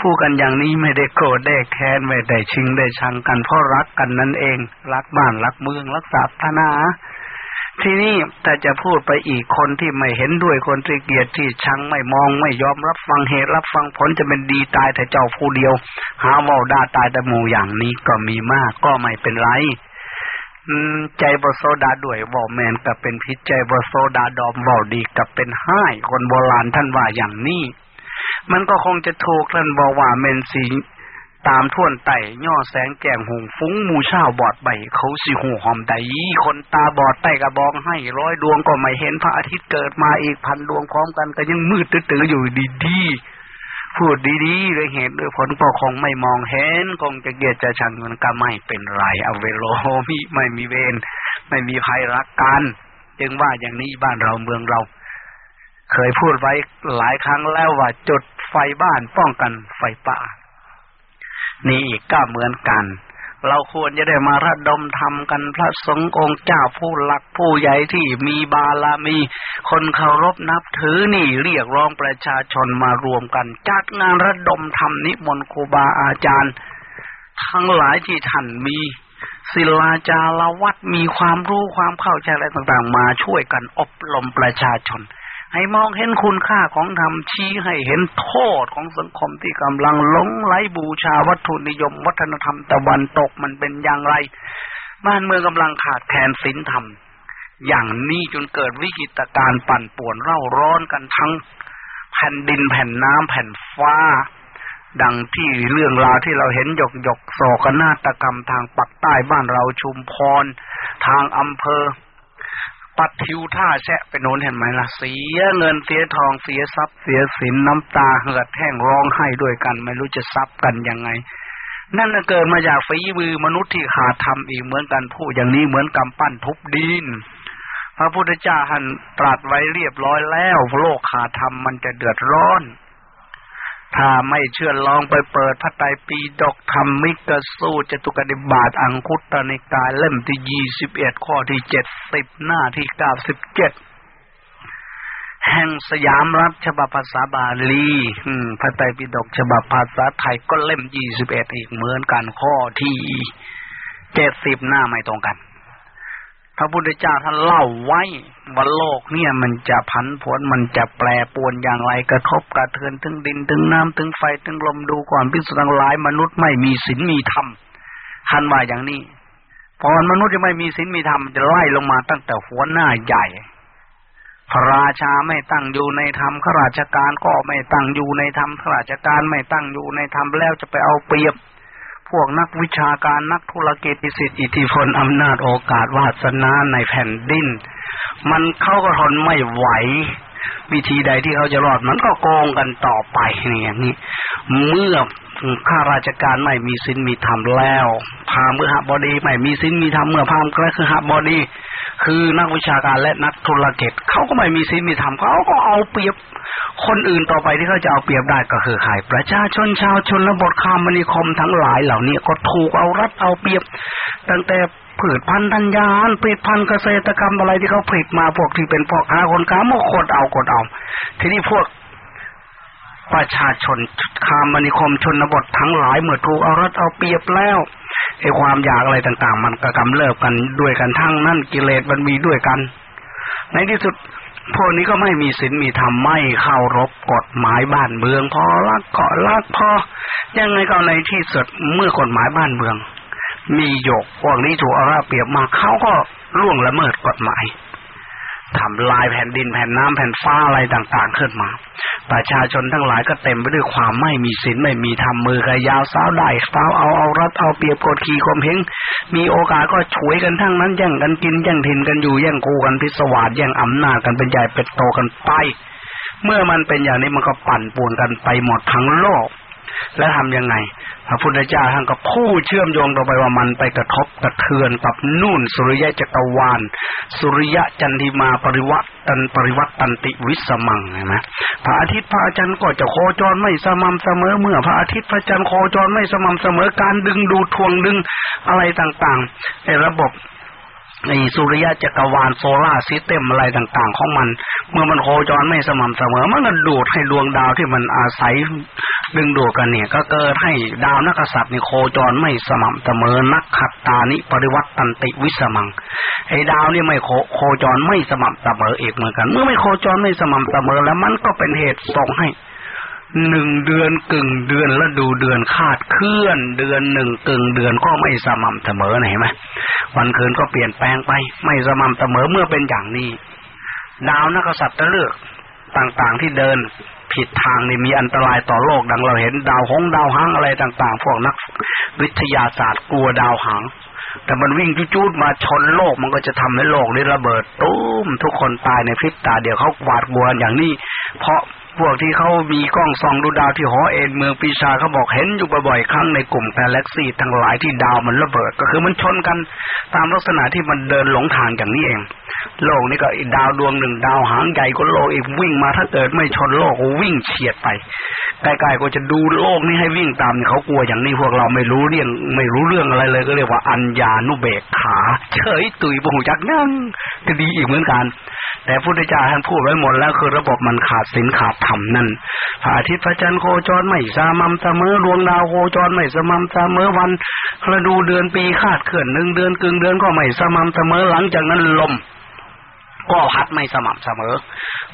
พูดกันอย่างนี้ไม่ได้โกรธได้แค้นไม่ได้ชิงได้ชังกันเพราะรักกันนั่นเอง รักบ้านรักเมืองรักศาสนา ทีนี้แต่จะพูดไปอีกคนที่ไม่เห็นด้วยคนที่เกียดที่ชังไม่มองไม่ยอมรับฟังเหตุรับฟังผลจะเป็นดีตายแต่เจ้าผู้เดียว หาว่าด่าตายแต่หมู่อย่างนี้ก็มีมากก็ไม่เป็นไรใจบโซดาด้วยวอแมนกับเป็นพิษใจบโซดาดอมวอดีกับเป็นห้าคนโบราณท่านว่าอย่างนี้ มันก็คงจะถูกท่านบอกว่าเมนสี ตามท่วนไต่ย่อแสงแก่งหงฟุ้งมูช่าบอดใบเขาสิหูหอมใดคนตาบอดไต่กระบองให้ร้อยดวงก็ไม่เห็นพระอาทิตย์เกิดมาอีกพันดวงพร้อมกันก็ยังมืดตื้ออยู่ดีๆพูดดีๆเลยเหตุด้วยผลก็คงไม่มองเห็นคงจะเกียดจะชังมันก็ไม่เป็นไรเอาเวโลมีไม่มีเวรไม่มีภัยรักกันจึงว่าอย่างนี้บ้านเราเมืองเรา เคยพูดไว้หลายครั้งแล้วว่าจุดไฟบ้านป้องกันไฟป่า นี่อีกก็เหมือนกัน เราควรจะได้มาระดมทำกันพระสงฆ์องค์เจ้าผู้หลักผู้ใหญ่ที่มีบาลามี คนเคารพนับถือนี่เรียกร้องประชาชนมารวมกัน จัดงานระดมทำนิมนต์ครูบาอาจารย์ ทั้งหลายที่ท่านมีศิลาจารวัดมีความรู้ความเข้าใจอะไรต่างๆ มาช่วยกันอบรมประชาชน ให้มองเห็นคุณค่าของธรรมชี้ให้เห็นโทษของสังคมที่กำลังหลงไหลบูชาวัตถุนิยม วัฒนธรรมตะวันตกมันเป็นอย่างไร บ้านเมืองกำลังขาดแคลนศีลธรรม อย่างนี้จนเกิดวิกฤตการปั่นป่วนเร่าร้อนกันทั้ง แผ่นดินแผ่นน้ำแผ่นฟ้า ดังที่เรื่องราวที่เราเห็นหยกหยกโศกนาฏกรรมทางปักใต้บ้านเราชุมพร ทางอำเภอ ปัดทิวท่าแชะไปโน้นเห็นไหมล่ะ เสียเงินเสียทองเสียทรัพย์เสียสินน้ำตาเหือดแห้งร้องไห้ด้วยกัน ไม่รู้จะซับกันยังไง นั่นเกิดมาจากฝีมือมนุษย์ที่ขาดทำอีกเหมือนกันผู้อย่างนี้เหมือนกำปั้นทุบดินพระพุทธเจ้าหันตรัสไว้เรียบร้อยแล้วโลกขาดทำมันจะเดือดร้อน ถ้าไม่เชื่อลองไปเปิดพระไตรปิฎกธรรมิกสูตรจตุกนิบาตอังคุตตนิกายเล่มที่ยี่สิบเอ็ดข้อที่เจ็ดสิบหน้าที่เก้าสิบเจ็ดแห่งสยามรัฐฉบับภาษาบาลีพระไตรปิฎกฉบับภาษาไทยก็เล่มยี่สิบเอ็ดอีกเหมือนกันข้อที่เจ็ดสิบหน้าไม่ตรงกัน พระพุทธเจ้าท่านเล่าไว้ว่าโลกเนี่ยมันจะพันผลมันจะแปรปวนอย่างไรกระทบกระเทือนถึงดินถึงน้ำถึงไฟถึงลมดูก่อนพิสุทั้งหลายมนุษย์ไม่มีศีลมีธรรมท่านว่าอย่างนี้พอมนุษย์จะไม่มีศีลมีธรรมจะไล่ลงมาตั้งแต่หัวหน้าใหญ่พระราชาไม่ตั้งอยู่ในธรรมข้าราชการก็ไม่ตั้งอยู่ในธรรมข้าราชการไม่ตั้งอยู่ในธรรมแล้วจะไปเอาเปรียบ พวกนักวิชาการนักธุรกิจอิสิทธิอิทธิพลอำนาจโอกาสวาสนาในแผ่นดิน มันเข้าก็ทนไม่ไหว วิธีใดที่เขาจะรอดมันก็โกงกันต่อไปอย่างนี้ เมื่อข้าราชการไม่มีสินมีธรรมแล้ว พามือหบดีไม่มีสินมีธรรมเมื่อพามก็คือหบดี คือนักวิชาการและนักธุรกิจเขาก็ไม่มีศีลมีธรรมเขาก็เอาเปรียบ คนอื่นต่อไปที่เขาจะเอาเปรียบได้ก็คือใครประชาชนชาวชนบทคามนิคมทั้งหลายเหล่านี้ก็ถูกเอารัดเอาเปรียบ ตั้งแต่ผืชพันธุ์ธัญญาผลิตพันธุ์เกษตรกรรมอะไรที่เขาผลิตมาพวกที่เป็นพ่อค้าคนค้ามาคดเอากดเอา ทีนี้พวกประชาชนคามนิคมชนบททั้งหลายเมื่อถูกเอารัดเอาเปรียบแล้วไอ้ความอยากอะไรต่าง ๆ มันก็กำเริบกันด้วยกันทั้งนั่นกิเลสมันมีด้วยกัน ในที่สุด พวกนี้ก็ไม่มีศีลมีธรรมไม่เข้ารบกฎหมายบ้านเมืองพอลักเกาะลักพอยังไงก็ในที่สุดเมื่อกฎหมายบ้านเมือง มีหยกพวกนี้ถูกเอาราเปรียบมาเขาก็ล่วงละเมิดกฎหมาย ทำลายแผ่นดินแผ่นน้ำแผ่นฟ้าอะไรต่างๆขึ้นมา ประชาชนทั้งหลายก็เต็มไปด้วยความไม่มีศีลไม่มีธรรมมือกระยาวสาวได้สาวเอาเอารัดเอาเปรียบกดขี่ข่มเหงมีโอกาสก็ฉวยกันทั้งนั้นแย่งกันกินแย่งถิ่นกันอยู่แย่งกูกันพิศวาสแย่งอำนาจกันเป็นใหญ่เป็นโตกันไป เมื่อมันเป็นอย่างนี้มันก็ปั่นป่วนกันไปหมดทั้งโลก แล้วทำยังไง พระพุทธเจ้าท่านก็พูดเชื่อมโยงต่อไปว่ามันไปกระทบกระเทือนกับนู่นสุริยะจักรวาล สุริยะจันทิมาปริวัตันปริวัตตันติวิสมังเห็นไหมพระอาทิตย์พระจันทร์ก็จะโคจรไม่สม่ำเสมอเมื่อ พระอาทิตย์พระจันทร์โคจรไม่สม่ำเสมอการดึงดูทวงดึงอะไรต่างๆในระบบในสุริยะจักรวาล solar system อะไรต่างๆ ของมัน เมื่อมันโคจรไม่สม่ำเสมอ มันก็ดูดให้ดวงดาวที่มันอาศัย ดึงดูดกันเนี่ย ก็เกิดให้ดาวนักษัตริย์นี่โคจรไม่สม่ำเสมอนักขัตตานิปริวัตตันติวิสมังไอ้ดาวนี่ไม่โคโคจรไม่สม่ำเสมอเอกเหมือนกัน เมื่อไม่โคจรไม่สม่ำเสมอแล้วมันก็เป็นเหตุส่งให้หนึ่งเดือนกึ่งเดือนแล้วดูเดือนคาดเคลื่อน เดือนหนึ่งกึ่งเดือนก็ไม่สม่ำเสมอเห็นไหมวันคืนก็เปลี่ยนแปลงไป ไม่สม่ำเสมอเมื่อเป็นอย่างนี้ ดาวนักษัตริย์เลือกต่างๆที่เดิน ผิดทางนี่มีอันตรายต่อโลกดังเราเห็นดาวหงดาวหางอะไรต่างๆ พวกนักวิทยาศาสตร์กลัวดาวหางแต่มันวิ่งจูดๆมาชนโลกมันก็จะทำให้โลกนี้ระเบิดตุ้มทุกคนตายในพริบตาเดียวเขาหวาดกลัวอย่างนี้ เพราะ พวกที่เขามีกล้องส่องดูดาวที่หอเอ็นเมืองปีชาเขาบอกเห็นอยู่บ่อยๆครั้งในกลุ่มกาแล็กซี่ทั้งหลายที่ดาวมันระเบิด ก็คือมันชนกันตามลักษณะที่มันเดินหลงทางอย่างนี้เอง โลกนี้ก็อีดาวดวงหนึ่งดาวหางใหญ่กว่าโลกอีกวิ่งมาถ้าเกิดไม่ชนโลกวิ่งเฉียดไปใกล้ๆก็จะดูโลกนี้ให้วิ่งตามเขากลัวอย่างนี้พวกเราไม่รู้เรื่องไม่รู้เรื่องอะไรเลย ก็เรียกว่าอัญญานุเบกขา เฉยตุยบ่งจักนั่งก็ดีอีกเหมือนกัน แต่พุทธเจ้าท่านพูดไว้หมดแล้วคือระบบมันขาดสินขาดธรรมนั่นพระอาทิตย์พระจันทร์โคจรไม่สม่ำเสมอดวงดาวโคจรไม่สม่ำเสมอวันฤดูเดือนปีคาดเคลื่อนหนึ่งเดือนกึ่งเดือนก็ไม่สม่ำเสมอหลังจากนั้นลม ก็พัดไม่สม่ำเสมอ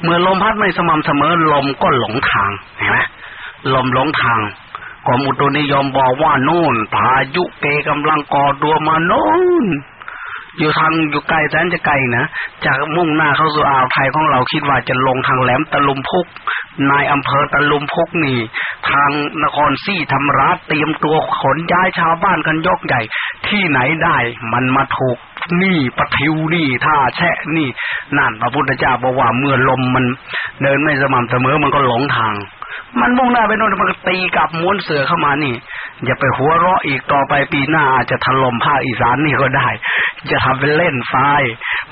เมื่อลมพัดไม่สม่ำเสมอลมก็หลงทางเห็นไหมลมหลงทางกรมอุตุนิยมบอกว่าโน่นพายุเกกำลังก่อตัวมาโน่น อยู่ทางอยู่ไกลแสนจะไกลนะจากมุ่งหน้าเข้าสู่อ่าวไทยของเราคิดว่าจะลงทางแหลมตะลุมพุก นายอำเภอตะลุมพุกนี่ ทางนครซี่ธรรมราชเตรียมตัวขนย้ายชาวบ้านกันยกใหญ่ ที่ไหนได้มันมาถูกนี่ปะทิวนี่ท่าแช่นี่นั่นพระพุทธเจ้าบอกว่าเมื่อลมมันเดินไม่สม่ำเสมอมันก็หลงทาง มันมุ่งหน้าไปโน่นมันตีกับม้วนเสือเข้ามานี่ อย่าไปหัวเราะอีกต่อไปปีหน้าอาจจะถล่มภาคอีสานนี่ก็ได้ จะทำเป็นเล่นไฟ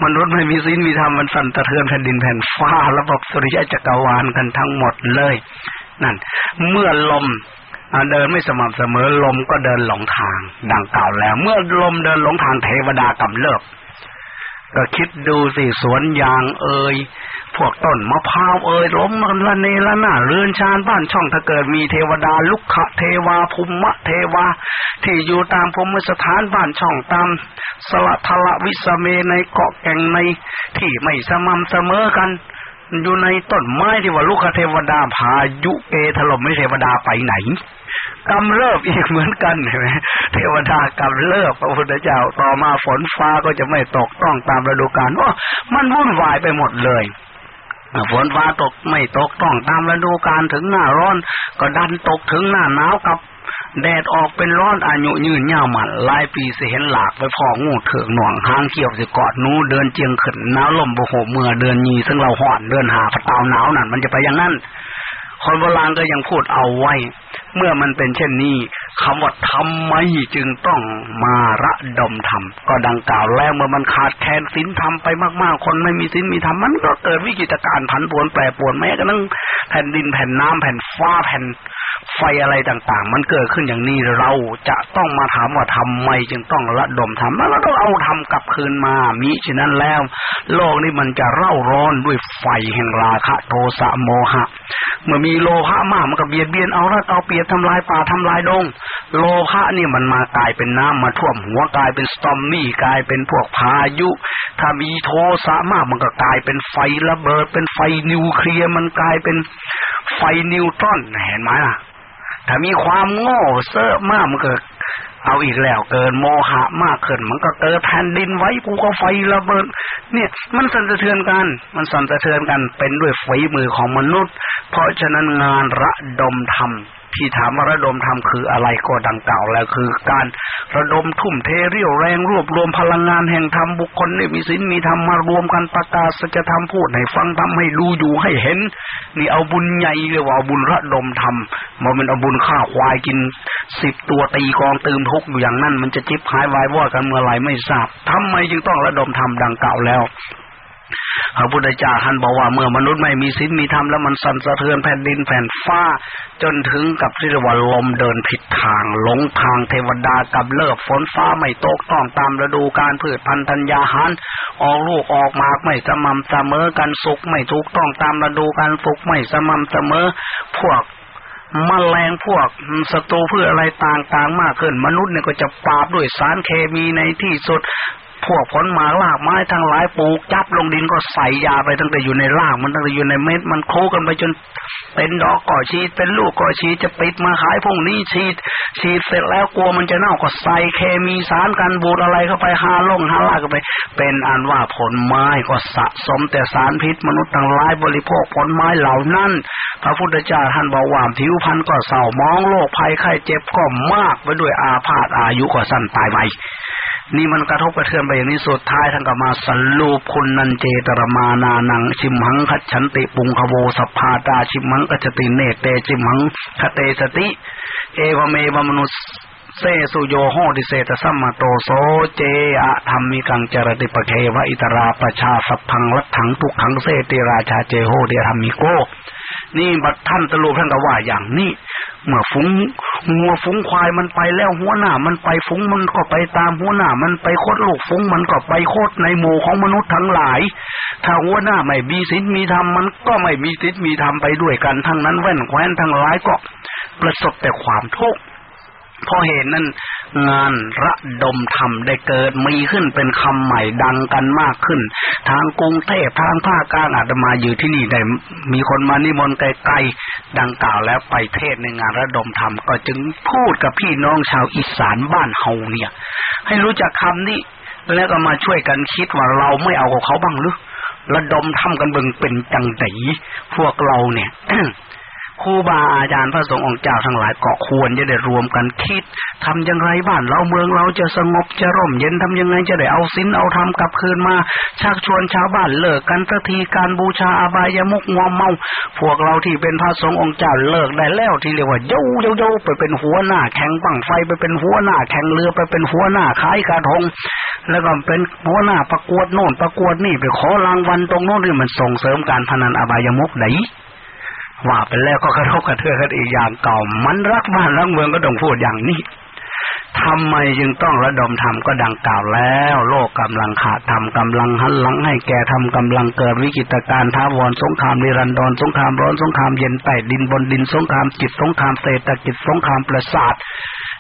มนุษย์ไม่มีสิ้นมีธรรมมันสั่นสะเทือนแผ่นดินแผ่นฟ้าระบบสุริยะจักรวาลกันทั้งหมดเลย นั่น เมื่อลมเดินไม่สม่ำเสมอลมก็เดินหลงทาง ดังกล่าวแล้ว เมื่อลมเดินหลงทางเทวดากำเริบ ก็คิดดูสิสวนยางเอ่ยพวกต้นมะพร้าวเอ่ยล้มกันละเนละหน้าเรือนชานบ้านช่องถ้าเกิดมีเทวดาลุกขะเทวาภูมิเทวา ที่อยู่ตามพมสถานบ้านช่องตามสละทละวิสเมในเกาะแก่งในที่ไม่สม่ำเสมอกันอยู่ในต้นไม้ที่ว่าลูกเทวดาพายุเอถล่มไม่เทวดาไปไหน กำเริบอีกเหมือนกันเห็นไหมเทวดากำเริบพระพุทธเจ้าต่อมาฝนฟ้าก็จะไม่ตกต้องตามฤดูกาลว่ามันวุ่นวายไปหมดเลยฝนฟ้าตกไม่ตกต้องตามฤดูกาลถึงหน้าร้อน ก็ดันตกถึงหน้าหนาวกับแดดออกเป็นร้อนอายุยืนยาวมันลายปีเสียเห็นหลากไปพองูเถืองหน่วงหางเขียวสิกอดนู้เดินเจียงขึ้นหนาวลมโบโหเมื่อเดินยีซึ่งเราห่อนเดินหาพระตาวหนาวนั่นมันจะไปอย่างนั้นคนโบราณก็ยังพูดเอาไว้ เมื่อมันเป็นเช่นนี้คำว่าทำไมจึงต้องมาระดมทำก็ดังกล่าวแล้วเมื่อมันขาดแคลนสินทำไปมาก ๆ คนไม่มีสินมีธรรมมันก็เกิดวิกฤตการณ์ผันผวนแปรปรวนแม้กระทั่งแผ่นดินแผ่นน้ำแผ่นฟ้าแผ่น ไฟอะไรต่างๆ มันเกิดขึ้นอย่างนี้เราจะต้องมาถามว่าทำไมจึงต้องระดมทำแล้วเราต้องเอาทำกลับคืนมา มิฉะนั้นแล้ว โลกนี้มันจะเร่าร้อนด้วยไฟแห่งราคะโทสะโมหะ เมื่อมีโลภะมากมันก็เบียดเบียนเอารัดเอาเปรียบทำลายป่าทำลายดง โลภะนี่มันมากลายเป็นน้ำมาท่วมหัวกลายเป็น stormy กลายเป็นพวกพายุ ถ้ามีโทสะมากมันก็กลายเป็นไฟระเบิด เป็นไฟนิวเคลียร์มันกลายเป็นไฟนิวตรอนเห็นไหมล่ะ ถ้ามีความโง่เซ่อมากมันก็เอาอีกแล้วเกินโมหะมากขึ้น มันก็เกิดแผ่นดินไหวภูเขาไฟระเบิดเนี่ยมันสั่นสะเทือนกัน มันสั่นสะเทือนกันเป็นด้วยฝีมือของมนุษย์ เพราะฉะนั้นงานระดมธรรม ที่ถามว่าระดมทำคืออะไรก็ดังกล่าวแล้วคือการระดมทุ่มเทเรี่ยวแรงรวบรวมพลังงานแห่งธรรมบุคคลนี่มีศีลมีธรรมมารวมกันประกาศสัจธรรมพูดให้ฟังทำให้ดูอยู่ให้เห็น นี่เอาบุญใหญ่เรียกว่าเอาบุญระดมทำมันเป็นเอาบุญฆ่าควายกินสิบตัวตีกองตืมทุกอยู่อย่างนั้น มันจะจิบหายวายวอดกันเมื่อไรไม่ทราบทำไมจึงต้องระดมทำดังกล่าวแล้ว พระพุทธเจ้าท่านบอกว่าเมื่อมนุษย์ไม่มีศีลมีธรรมแล้วมันสั่นสะเทือนแผ่นดินแผ่นฟ้า จนถึงกับที่เรียกว่าลมเดินผิดทาง หลงทางเทวดากับเลิกฝนฟ้าไม่ตกต้องตามฤดูการพืชพันธุ์ธัญญาหารออกลูกออกมากไม่สม่ำเสมอกันสุกไม่ถูกต้องตามฤดูการสุกไม่สม่ำเสมอพวกมแมลงพวกศัตรูพืชอะไรต่างๆ มากขึ้น มนุษย์เนี่ยก็จะปราบด้วยสารเคมีในที่สุด พวกผลหมากลากไม้ทั้งหลายปลูกจับลงดินก็ใส่ยาไปตั้งแต่อยู่ในรากมันตั้งแต่อยู่ในเม็ดมันโคกันไปจนเป็นดอกก่อชีดเป็นลูกก่อชีดจะปิดมาขายพวกนี้ชีดชีดเสร็จแล้วกลัวมันจะเน่าก็ใส่เคมีสารกันบูดอะไรเข้าไปหาลงหาลากเข้าไป เป็นอันว่าผลไม้ก็สะสมแต่สารพิษมนุษย์ทั้งหลายบริโภคผลไม้เหล่านั้นพระพุทธเจ้าท่านบอกว่าผิวพรรณก็เศร้ามองโรคภัยไข้เจ็บก็มากไปด้วยอาพาธอายุก็สั้นตายไป นี่มันกระทบกระเทือนไปอย่างนี้สุดท้ายท่านก็มาสัลลูคุณนันเจตรมานานัง ชิมหังคัจฉันติปุงคโวสภาตาชิมหังกัจติเนเตชิมหังคเตสติ เอวเมวมนุสเซสุโยโหดิเศตสัมมาโตโสเจอะธรรมิกังจรติปะเควะอิตราประชาสัพพังลัทถังทุกขังเสติราชาเจโหเดียธรรมิโก นี่บัดท่านตะลุท่านก็ว่าอย่างนี้เมื่อฟุ้งหัวฟุ้งควายมันไปแล้วหัวหน้า มันไปฟุ้งมันก็ไปตามหัวหน้า มันไปโคตรลูกฟุ้งมันก็ไปโคตรในหมู่ของมนุษย์ทั้งหลาย ถ้าหัวหน้าไม่มีศีลมีธรรมมันก็ไม่มีศีลมีธรรมไปด้วยกันทั้งนั้นแว่นแคว้นทั้งหลายก็ประสบแต่ความทุกข์เพราะเหตุนั้น งานระดมธรรมได้เกิดมีขึ้นเป็นคำใหม่ดังกันมากขึ้น ทางกรุงเทพทางภาคกลางอาจมาอยู่ที่นี่ได้มีคนมานิมนต์ไกลๆดังกล่าวแล้วไปเทศในงานระดมธรรมก็จึงพูดกับพี่น้องชาวอีสานบ้านเฮาเนี่ย ให้รู้จักคำนี้แล้วก็มาช่วยกันคิดว่าเราไม่เอากับเขาบ้างหรือระดมทำกันเบิ่งเป็นจังไดพวกเราเนี่ย ครูบาอาจารย์พระสงฆ์องค์เจ้าทั้งหลายก็ควรจะได้รวมกันคิดทำอย่างไรบ้านเราเมืองเราจะสงบจะร่มเย็นทำยังไงจะได้เอาสินเอาธรรมกลับคืนมา ชักชวนชาวบ้านเลิกกันสักทีการบูชาอาบายมุกงอมเมา พวกเราที่เป็นพระสงฆ์องค์เจ้าเลิกได้แล้วที่เรียกว่าโยโยโยไปเป็นหัวหน้าแข่งบังไฟไปเป็นหัวหน้าแข่งเรือไปเป็นหัวหน้าขายกระทงแล้วก็เป็นหัวหน้าประกวดโน่นประกวดนี่ไปขอรางวัลตรงโน้นนี่มันส่งเสริมการพนันอบายมุกไหน ว่าไปแล้วก็กระทบกระเทือนกันอีกอย่างเก่า มันรักบ้านรักเมืองก็ต้องพูดอย่างนี้ทำไมจึงต้องระดมทำก็ดังกล่าวแล้ว โลกกำลังขาดทำกำลังหันหลังให้แก่ทำกำลังเกิดวิกฤตการณ์ท้าวรสงครามนิรันดรสงครามร้อนสงครามเย็นใต้ดินบนดินสงครามจิตสงครามเศรษฐกิจสงครามประสาท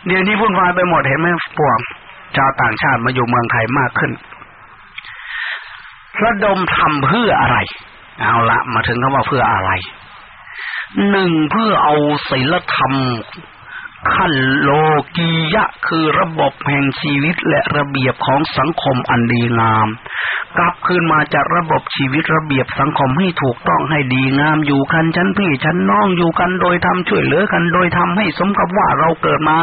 เดี๋ยวนี้พุ่นวายไปหมดเห็นไหมพวกชาวต่างชาติมาอยู่เมืองไทยมากขึ้น ระดมทำเพื่ออะไร เอาละมาถึงคำว่าเพื่ออะไร หนึ่งเพื่อเอาศีลธรรม ขั้นโลกียะคือระบบแห่งชีวิตและระเบียบของสังคมอันดีงาม กลับคืนมาจากระบบชีวิตระเบียบสังคมให้ถูกต้องให้ดีงามอยู่กันชั้นพี่ชั้นน้องอยู่กันโดยทำช่วยเหลือกันโดยทำให้สมกับว่าเราเกิดมา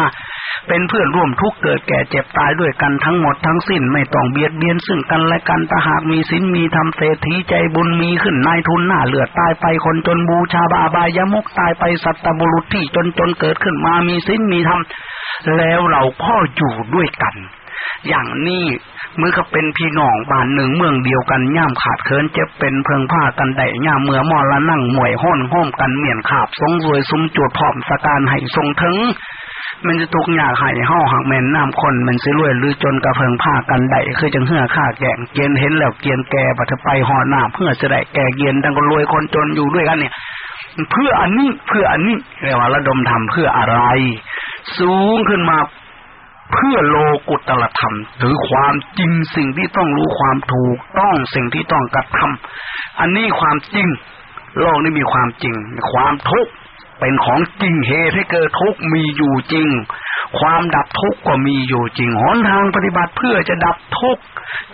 เป็นเพื่อนร่วมทุกข์เกิดแก่เจ็บตายด้วยกันทั้งหมดทั้งสิ้นไม่ต้องเบียดเบียนซึ่งกันและกันถ้าหากมีศีลมีธรรมเศรษฐีใจบุญมีขึ้นนายทุนหน้าเหลือตายไปคนจนบูชาบาบายมุกตายไปสัตตบุรุษที่จนจนเกิดขึ้นมามีศีลมีธรรมแล้วเราก็อยู่ด้วยกัน อย่างนี้เมื่อเขาเป็นพี่น้องบ้านหนึ่งเมืองเดียวกันย่ามขาดเคินเจ็บเป็นเพิงผ้ากันได้ย่ามเมื่อมอละนั่งหมวยห้นห้อมกันเมียนขาบทรงรวยซุ้มจวดพร้อมสการให้ทรงถึงมันจะทุกอย่างหายห่อหักแมนน้ำคนมันสิรวยหรือจนกระเพิงผ้ากันได้คือจังเหื่อข้าแกงเกียนเห็นแล้วเกียนแก่ปัทไปห่อหน้าเพื่อจะได้แก่เกียนดังก็รวยคนจนอยู่ด้วยกันเนี่ย เพื่ออันนี้เพื่ออันนี้เรียกว่าระดมทำเพื่ออะไร สูงขึ้นมาเพื่อโลกุตละธรรม หรือความจริงสิ่งที่ต้องรู้ความถูกต้องสิ่งที่ต้องกระทำอันนี้ความจริง โลกนี้มีความจริง ความทุกข์เป็นของจริงเหตุให้เกิดทุกข์มีอยู่จริง ความดับทุกข์ก็มีอยู่จริงหนทางปฏิบัติเพื่อจะดับทุกข์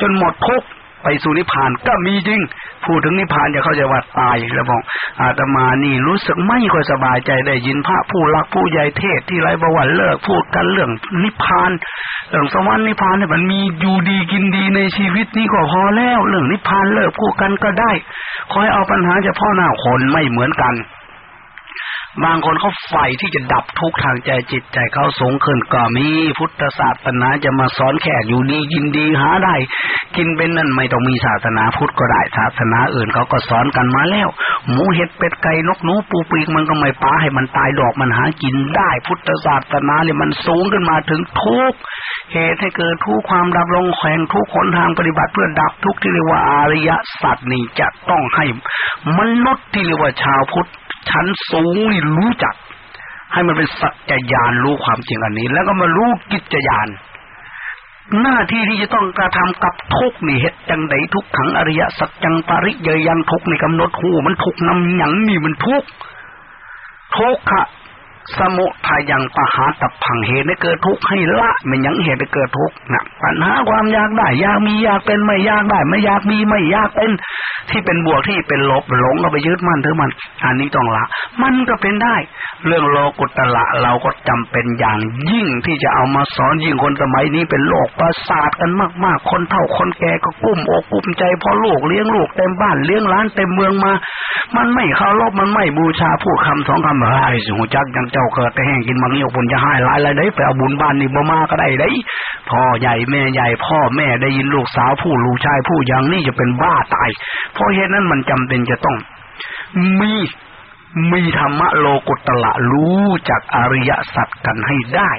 จนหมดทุกข์ ไปสู่นิพพานก็มีจริง พูดถึงนิพพานจะเข้าใจว่าตายแล้วบอกอาตมานี่รู้สึกไม่ค่อยสบายใจได้ยินพระผู้รักผู้ใหญ่เทศที่ไรประวัติเลิกพูดกันเรื่องนิพพานเรื่องสวรรค์นิพพานเนี่ยมันมีอยู่ดีกินดีในชีวิตนี้ก็พอแล้ว เรื่องนิพพานเลิกพูดกันก็ได้คอยเอาปัญหาเฉพาะหน้าคนไม่เหมือนกัน บางคนเขาใฝ่ที่จะดับทุกทางใจจิตใจเขาสูงขึ้นก็มีพุทธศาสนาจะมาสอนแค่อยู่ดีกินดีหาได้กินเป็นนั่นไม่ต้องมีศาสนาพุทธก็ได้ศาสนาอื่นเขาก็สอนกันมาแล้ว หมูเห็ดเป็ดไก่นกหนูปูปีกมันก็ไม่ป้าให้มันตายดอกมันหากินได้ พุทธศาสนาเนี่ยมันสูงขึ้นมาถึงทุกเหตุให้เกิดทุกความดับลงแข่งทุกคนทางปฏิบัติเพื่อดับทุกที่เรียกว่าอริยสัจนี่จะต้องให้มนุษย์ที่เรียกว่าชาวพุทธ ชั้นสูงนี่รู้จัก ให้มันเป็นสัจญานรู้ความจริงอันนี้ แล้วก็มารู้กิจญานหน้าที่ที่จะต้องกระทำกับทุกนี่เหตุจังใดทุกขังอริยสัจจังปริเยยังทุกในกำหนดหูมันทุกนำหยังนี่มันทุกทุกขะ สมุทัยยังปะหาตับผังเหตุให้เกิดทุกข์ให้ละมันยังเหตุให้เกิดทุกข์นะปัญหาความอยากได้อยากมีอยากเป็นไม่อยากได้ ไม่อยากมีไม่อยากเป็นที่เป็นบวกที่เป็นลบหลงก็ไปยึดมั่นถือมันอันนี้ต้องละ มันก็เป็นได้ เรื่องโลกุตละเราก็จำเป็นอย่างยิ่งที่จะเอามาสอนยิ่งคนสมัยนี้เป็นโลกประสาทกันมาก ๆ คนเฒ่าคนแก่ก็กุ้มอกกุ้มใจพอลูกเลี้ยงลูกเต็มบ้านเลี้ยงร้านเต็มเมืองมา มันไม่เคารพมันไม่บูชาพูดคำสองคำอะไรหูจักยังเจ้าเกิดแต่แห้งกินมังเงี้ยวผลจะหายหลายอะไรได้ไปเอาบุญบ้านนี่บ่มาก็ได้ได้พ่อใหญ่แม่ใหญ่พ่อแม่ได้ยินลูกสาวผู้ลูกชายผู้ยังนี่จะเป็นบ้าตาย เพราะเหตุนั้นมันจำเป็นจะต้อง มีมีธรรมะโลกุตละรู้จากอริยสัจกันให้ได้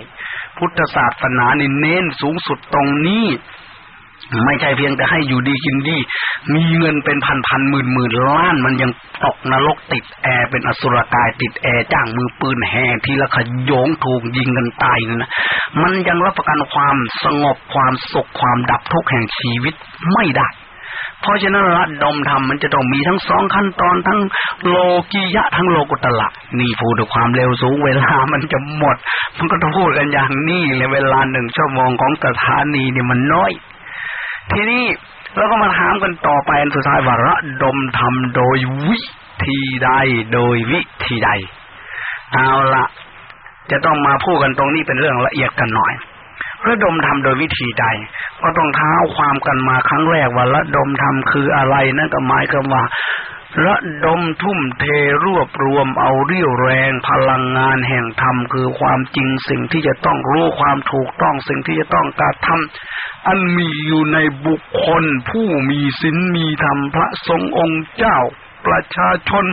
พุทธศาสนานี่เน้นสูงสุดตรงนี้ ไม่ใช่เพียงแต่ให้อยู่ดีกินดี มีเงินเป็นพันพันหมื่นหมื่นล้าน มันยังตกนรกติดแอร์เป็นอสุรกายติดแอร์จ้างมือปืนแห่ทีละขยงถูกยิงกันตายนะมันยังรับประกันความสงบความสุขความดับทุกข์แห่งชีวิตไม่ได้เพราะฉะนั้นระดมธรรมมันจะต้องมีทั้งสองขั้นตอนทั้งโลกียะทั้งโลกุตละนี่พูดด้วยความเร็วสูงเวลามันจะหมด มันก็ต้องพูดกันอย่างนี้เลยเวลาหนึ่งชั่วโมงของสถานีเนี่ยมันน้อย ทีนี้เราก็มาถามกันต่อไปอันสุดท้ายว่าระดมทำโดยวิธีใดโดยวิธีใด เอาละจะต้องมาพูดกันตรงนี้เป็นเรื่องละเอียดกันหน่อย ระดมทำโดยวิธีใด ก็ต้องเท้าความกันมาครั้งแรกว่าระดมทำคืออะไรนั่นก็หมายความว่า ระดมทุ่มเทรวบรวมเอาเรี่ยวแรงพลังงานแห่งธรรมคือความจริงสิ่งที่จะต้องรู้ความถูกต้องสิ่งที่จะต้องการทำอันมีอยู่ในบุคคลผู้มีศีลมีธรรมพระสงฆ์องค์เจ้า ประชาชน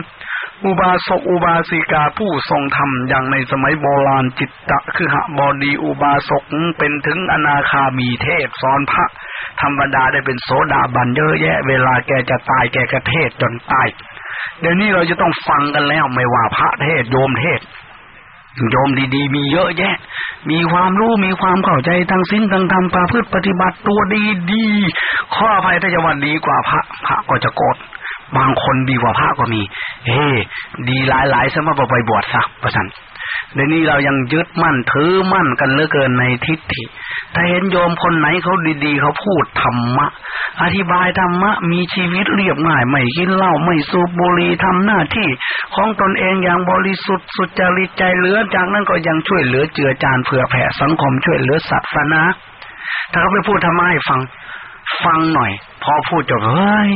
อุบาสกอุบาสิกาผู้ทรงธรรมอย่างในสมัยโบราณจิตตะคือหบดีอุบาสกเป็นถึงอนาคามีเทพสอนพระ ธรรมดาได้เป็นโสดาบันเยอะแยะ เวลาแกจะตายแกกระเทศจนตาย เดี๋ยวนี้เราจะต้องฟังกันแล้วไม่ว่าพระเทศโยมเทศโยมดีๆ มีเยอะแยะ มีความรู้ มีความเข้าใจทางสิ้นทางธรรมประพฤติปฏิบัติตัวดีๆ ข้ออภัยถ้าจะว่าดีกว่าพระ พระก็จะโกรธ บางคนดีกว่าพระก็มี เฮ้ดีหลายๆสมบไปบวชซะประสันเดี๋ยวนี้เรายังยึดมั่นถือมั่นกันเหลือเกินในทิฏฐิ ถ้าเห็นโยมคนไหนเขาดีๆเขาพูดธรรมะ อธิบายธรรมะ มีชีวิตเรียบง่าย ไม่กินเหล้าไม่สูบบุหรี่ทำหน้าที่ของตนเองอย่างบริสุทธิ์สุจริตใจเหลือจากนั้นก็ยังช่วยเหลือเจือจานเผื่อแผ่สังคมช่วยเหลือศาสนาถ้าเขาไปพูดธรรมะให้ฟัง ฟังหน่อย พอพูดจบเฮ้ย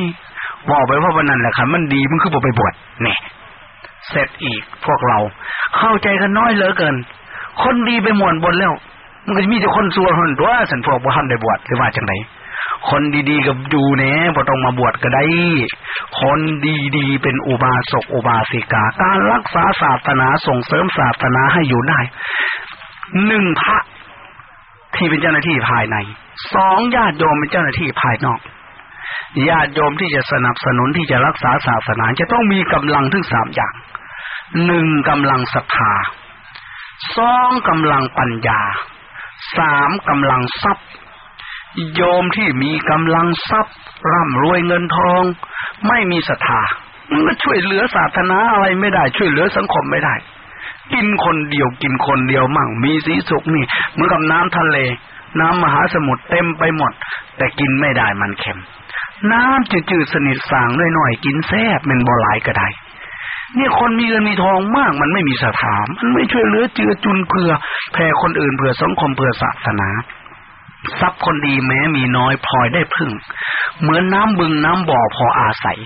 บอกไปว่าวันนั้นแหละครับมันดีมันคือไปบวชเนี่ยเสร็จอีกพวกเรา เข้าใจกันน้อยเหลือเกิน คนดีไปหมวนบนแล้ว มันก็มีแต่คนซัวคนตัวสันพวกบ่ทันได้บวชหรือว่าจังไดคนดีๆกับดูเน่บ่ต้องมาบวชก็ได้ คนดีๆเป็นอุบาสกอุบาสิกา การรักษาศาสนาส่งเสริมศาสนาให้อยู่ได้หนึ่งพระที่เป็นเจ้าหน้าที่ภายในสองญาติโยมเป็นเจ้าหน้าที่ภายนอก ญาติโยมที่จะสนับสนุนที่จะรักษาศาสนาจะต้องมีกำลังถึงสามอย่างหนึ่งกำลังศรัทธาสองกำลังปัญญาสามกำลังทรัพย์ โยมที่มีกำลังทรัพย์ ร่ำรวยเงินทอง ไม่มีศรัทธามันก็ช่วยเหลือศาสนาอะไรไม่ได้ ช่วยเหลือสังคมไม่ได้ กินคนเดียวกินคนเดียวมั่ง มีสีสุขนี่เหมือนกับน้ำทะเล น้ำมหาสมุทรเต็มไปหมด แต่กินไม่ได้มันเค็ม น้ำจืดๆสนิทสางหน่อยๆกินแซ่บเป็นบ่หลายก็ได้นี่คนมีเงินมีทองมากมันไม่มีสถามันไม่ช่วยเหลือเจือจุนเพื่อแผ่คนอื่นเพื่อสังคมเพื่อศาสนาทรัพย์คนดีแม้มีน้อยพลอยได้พึ่ง เหมือนน้ำบึงน้ำบ่อพออาศัย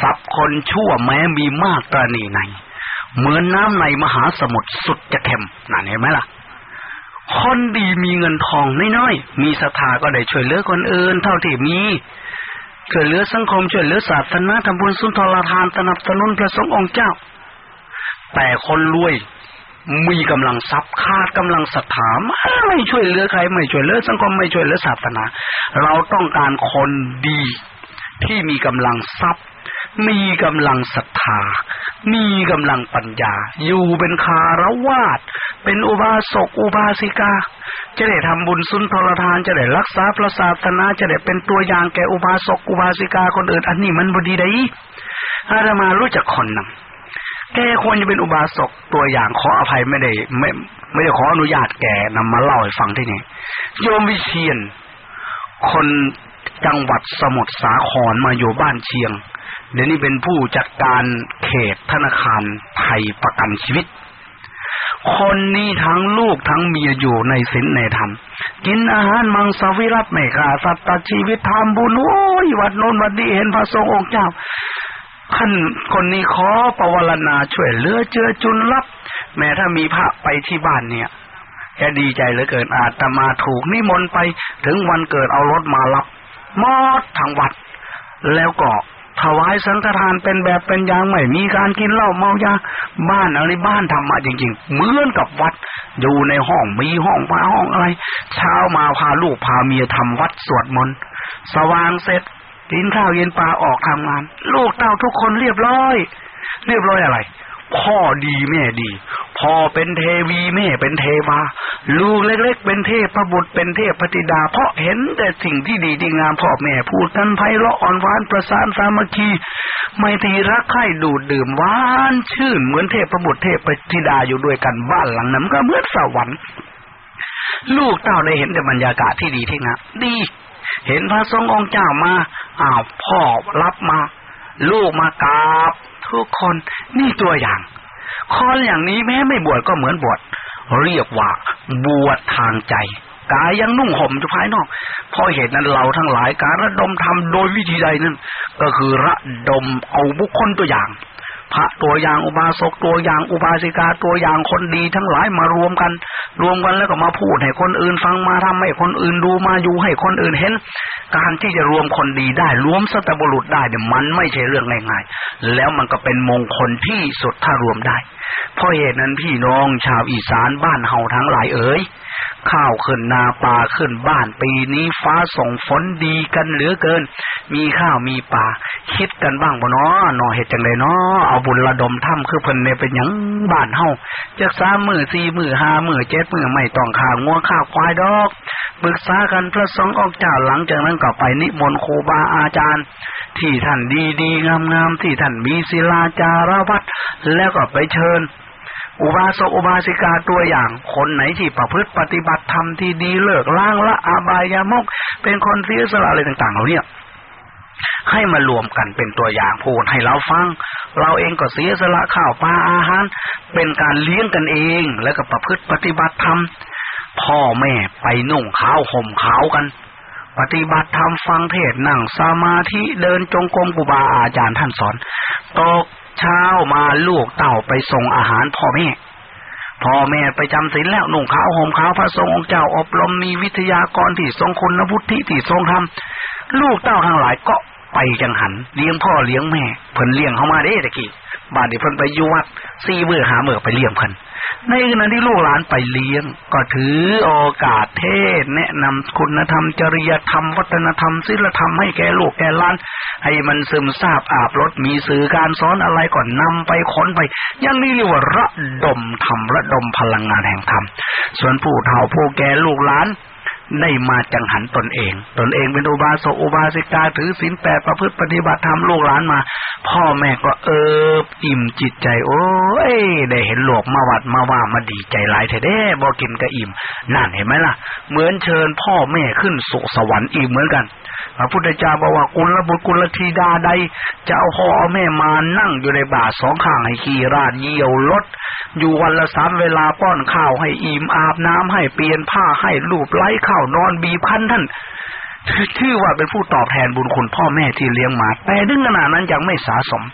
ทรัพย์คนชั่วแม้มีมากตรณีใน เหมือนน้ำในมหาสมุทรสุดจะเค็มนั่นเห็นไหมล่ะ คนดีมีเงินทองน้อยๆมีศรัทธาก็ได้ช่วยเหลือคนอื่นเท่าที่มี ช่วยเหลือสังคมช่วยเหลือศาสนาทำบุญสุนทรทานสนับสนุนพระสงฆ์องค์เจ้า แต่คนรวยมีกำลังทรัพย์ขาดกำลังศรัทธาไม่ช่วยเหลือใคร ไม่ช่วยเหลือสังคมไม่ช่วยเหลือศาสนา เราต้องการคนดีที่มีกำลังทรัพย์ มีกำลังศรัทธา มีกำลังปัญญา อยู่เป็นคารวาสเป็นอุบาสกอุบาสิกา จะได้ทำบุญสุนทรทาน จะได้รักษาพระศาสนา จะได้เป็นตัวอย่างแก่อุบาสกอุบาสิกาคนอื่นอันนี้มันบดีได้อาตมารู้จักคนนำแกควรจะเป็นอุบาสกตัวอย่างขออภัยไม่ได้ ไม่ไม่ได้ขออนุญาตแกนำมาเล่าให้ฟังที่นี่โยมวิเชียน คนจังหวัดสมุทรสาครมาอยู่บ้านเชียง เดี๋ยวนี้เป็นผู้จัดการเขตธนาคารไทยประกันชีวิต คนนี้ทั้งลูกทั้งเมียอยู่ในศีลในธรรม กินอาหารมังสวิรัตไม่ขาดสัตว์ชีวิตทำบุญโอ้ยวัดโน้นวัดนี้เห็นพระทรงองค์เจ้าขั้นคนนี้ขอประวรณาช่วยเหลือเจือจุนรับ แม้ถ้ามีพระไปที่บ้านเนี่ยแกดีใจเหลือเกินอาตมาถูกนิมนต์ไปถึงวันเกิดเอารถมารับมอดทางวัด แล้วก็ ถวายสังฆทานเป็นแบบเป็นอย่างไม่มีการกินเหล้าเมายาบ้านอะไรบ้านธรรมะจริง ๆ เหมือนกับวัด อยู่ในห้องมีห้องพาห้องอะไร เช้ามาพาลูกพาเมียทำวัดสวดมนต์สว่างเสร็จกินข้าวเย็นปลาออกทำงาน ลูกเต้าทุกคนเรียบร้อย เรียบร้อยอะไร พ่อดีแม่ดี พ่อเป็นเทวีแม่เป็นเทวาลูกเล็ก ๆ เป็นเทพพระบุตรเป็นเทพปฏิดา เพราะเห็นแต่สิ่งที่ดีที่งามพ่อแม่พูดกันไพเราะอ่อนหวานประสานสามัคคีไม่ทีรักใคร่ดูดดื่มหวานชื่นเหมือนเทพพระบุตรเทพปฏิดาอยู่ด้วยกันบ้านหลังนั้นก็เหมือนสวรรค์ลูกเต้าได้เห็นแต่บรรยากาศที่ดีที่งามดี เห็นพระทรงองค์เจ้ามาอ้าวพ่อรับมา ลูกมากราบ ทุกคนนี่ตัวอย่างคนอย่างนี้แม้ไม่บวชก็เหมือนบวชเรียกว่าบวชทางใจกายยังนุ่งห่มอยู่ภายนอก เพราะเหตุนั้นเราทั้งหลายการระดมทำโดยวิธีใดนั้น ก็คือระดมเอาบุคคลตัวอย่าง พระตัวอย่างอุบาสกตัวอย่างอุบาสิกาตัวอย่างคนดีทั้งหลายมารวมกัน รวมกันแล้วก็มาพูดให้คนอื่นฟังมาทำให้คนอื่นดูมาอยู่ให้คนอื่นเห็น การที่จะรวมคนดีได้รวมสัตบุรุษได้เนี่ยมันไม่ใช่เรื่องง่ายๆ แล้วมันก็เป็นมงคลที่สุดถ้ารวมได้ เพราะเหตุนั้นพี่น้องชาวอีสานบ้านเฮาทั้งหลายเอ๋ย ข้าวขึ้นนาปลาขึ้นบ้านปีนี้ฟ้าส่งฝนดีกันเหลือเกิน มีข้าวมีปลาคิดกันบ้างบ่เนาะนอเหตุจังเลยเนาะเอาบุญระดมถ้ำคือเพิ่นเนี่ยเป็นหยังบ้านเฮาจากสามมือสี่มือห้ามือเจ็ดมือไม่ต้องข้าวงัวข้าวควายดอกปรึกษากันพระสงฆ์ออกจากหลังจากนั้นก็ไปนิมนต์ครูบาอาจารย์ ที่ท่านดีดีงามงามที่ท่านมีศิลาจารวัดแล้วก็ไปเชิญ อุบาสกอุบาสิกาตัวอย่าง คนไหนที่ประพฤติปฏิบัติธรรมที่ดีเลิกล้างละอาบายามก เป็นคนเสียสละอะไรต่างๆเหล่านี้ให้มารวมกันเป็นตัวอย่างพูดให้เราฟัง เราเองก็เสียสละข้าวปลาอาหาร เป็นการเลี้ยงกันเองแล้วก็ประพฤติปฏิบัติธรรมพ่อแม่ไปนุ่งขาวห่มขาวกัน ปฏิบัติธรรมฟังเทศนั่งสมาธิเดินจงกรมกุบาอาจารย์ท่านสอนตก เช้ามาลูกเต่าไปส่งอาหารพ่อแม่พ่อแม่ไปจำศีลแล้วหนุ่งขาวห่มขาวพระสงฆ์องค์เจ้าอบรมมีวิทยากรที่ทรงคุณวุฒิที่ทรงธรรมลูกเต้าทั้งหลายก็ไปจังหัน เลี้ยงพ่อเลี้ยงแม่เพิ่นเลี้ยงเขามาเด้ตะกี้ บาดนี้เพิ่นไปยู่วัดซี่มือหาเมือไปเลี้ยงเพิ่นในขณะที่ลูกหลานไปเลี้ยง ก็ถือโอกาสเทศ แนะนำคุณธรรม จริยธรรม วัฒนธรรมศีลธรรมให้แก่ลูกแก่หลาน ให้มันซึมซาบอาบรถมีสื่อการสอนอะไรก่อนนำไปค้นไปยังนี่เรียกว่าระดมธรรมระดมพลังงานแห่งธรรมส่วนผู้เฒ่าผู้แก่ลูกหลาน ได้มาจังหันตนเอง ตนเองเป็นอุบาสกอุบาสิกาถือศีลแปดประพฤติปฏิบัติธรรมลูกหลานมา พ่อแม่ก็เอิบอิ่มจิตใจ โอ้ย ได้เห็นหลวกมาวัดมาว่ามาดีใจหลายแท้บอกินก็อิ่มนั่นเห็นไหมล่ะ เหมือนเชิญพ่อแม่ขึ้นสุสวรรค์อีกเหมือนกันพระพุทธเจ้าบอกว่ากุลบุตรกุลธิดาใดจะเอาพ่อเอาแม่มานั่งอยู่ในบาทสองข้างให้ขี่ราดเยี่ยวรถอยู่วันละสามเวลาป้อนข้าวให้อิ่มอาบน้ำให้เปลี่ยนผ้าให้ลูบไล้ข้าวนอนบีพันท่านชื่อว่าเป็นผู้ตอบแทนบุญคุณพ่อแม่ที่เลี้ยงมา แต่ดึงขนาดนั้นยังไม่สะสม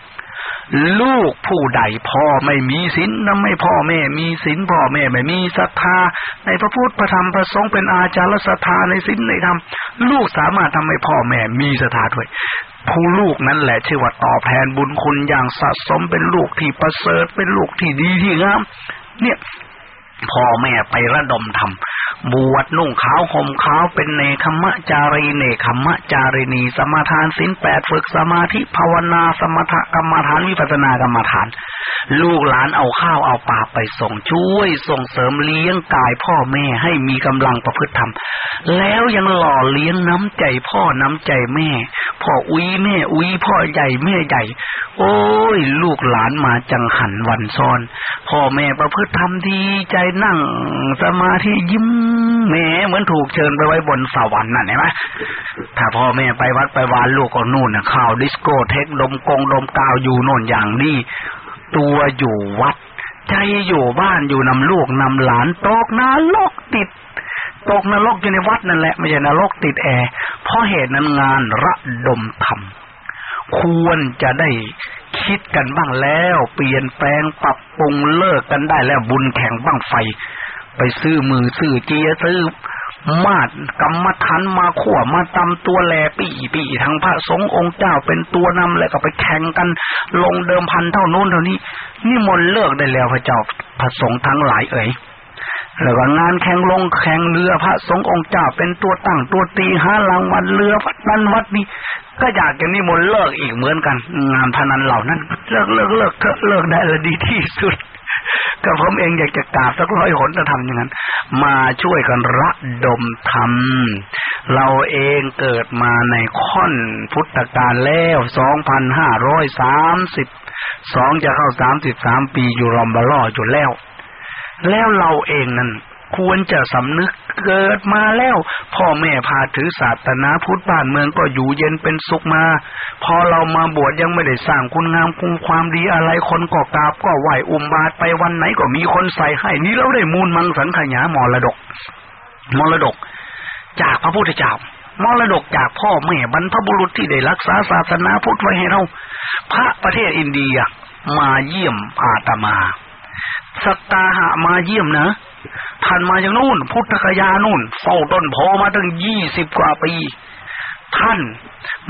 ลูกผู้ใดพ่อไม่มีศีลนำไม่พ่อแม่ มีศีลพ่อแม่ไม่มีศรัทธา ในพระพุทธพระธรรมพระสงฆ์เป็นอาจารย์ศรัทธาในศีลในธรรมลูกสามารถทำให้พ่อแม่มีศรัทธาด้วย ผู้ลูกนั้นแหละชื่อว่าตอบแทนบุญคุณอย่างสะสมเป็นลูกที่ประเสริฐเป็นลูกที่ดีที่งามเนี่ยพ่อแม่ไประดมทำ บวชนุ่งขาวห่มขาวเป็นเนคขมะจารีเนคขมะจารีนี สมาทานสินแปดฝึกสมาธิภาวนา สมถกรรมฐานวิปัสสนากรรมฐาน ลูกหลานเอาข้าวเอาปลาไปส่งช่วย ส่งเสริมเลี้ยงกายพ่อแม่ให้มีกำลังประพฤติธรรม แล้วยังหล่อเลี้ยงน้ำใจพ่อน้ำใจแม่ พ่ออุ้ยแม่อุ้ยพ่อใหญ่แม่ใหญ่ โอ้ย ลูกหลานมาจังหันวันซ้อน พ่อแม่ประพฤติธรรมดีใจนั่ง สมาธิยิ้มแหมเหมือนถูกเชิญไปไว้บนสวรรค์นั่นเห็นไหมถ้าพ่อแม่ไปวัดไปวานลูกก็นู่นนะเข้าดิสโก้เทคดมกงดมกาวอยู่โน่นอย่างนี้ ตัวอยู่วัด ใจอยู่บ้านอยู่นำลูกนำหลานตกนรกติด ตกนรกอยู่ในวัดนั่นแหละไม่ใช่นรกติดแอร์เพราะเหตุนั้นงานระดมธรรมควรจะได้คิดกันบ้างแล้ว เปลี่ยนแปลงปรับปรุงเลิกกันได้แล้วบุญแข่งบ้างไฟ ไปซื้อมือซื้อเจียซื้อ มาดกรรมฐานมาขวมาตำตัวแลปีปีทั้งพระสงฆ์องค์เจ้าเป็นตัวนำแล้วก็ไปแข่งกันลงเดิมพันเท่านู้นเท่านี้นี่มนเลิกได้แล้วพระเจ้าพระสงฆ์ทั้งหลายเอ๋ยแล้วก็งานแข่งลงแข่งเรือพระสงฆ์องค์เจ้าเป็นตัวตั้งตัวตีหารางวัลเรือวัดนั้นวัดนี้ก็อยากจะนิมนต์เลิกอีกเหมือนกัน งานพนันเหล่านั้น เลิกเลิกเลิกเลิกได้เลยดีที่สุด ก็ผมเองอยากจะกราบสักร้อยหนจะทำอย่างนั้น มาช่วยกันระดมทำเราเองเกิดมาในค่อนพุทธกาลแล้วสองพันห้าร้อยสามสิบสองจะเข้าสามสิบสามปีอยู่รอมบล่ออยู่แล้ว แล้วเราเองนั้น ควรจะสำนึกเกิดมาแล้ว พ่อแม่พาถือศาสนาพุทธบ้านเมืองก็อยู่เย็นเป็นสุขมา พอเรามาบวชยังไม่ได้สร้างคุณงามคุณความดีอะไรคนก็กราบก็ไหวอุมบาทไปวันไหนก็มีคนใส่ให้ นี่เราได้มูลมังสังขยามรดก มรดก จากพระพุทธเจ้ามรดกจากพ่อแม่บรรพบุรุษที่ได้รักษาศาสนาพุทธไว้ให้เรา พระประเทศอินเดียมาเยี่ยมอาตมาสตาหะมาเยี่ยมนะ ท่านมาจากนู่น พุทธคยานู่นเฝ้าต้นโพมาตั้งยี่สิบกว่าปี ท่าน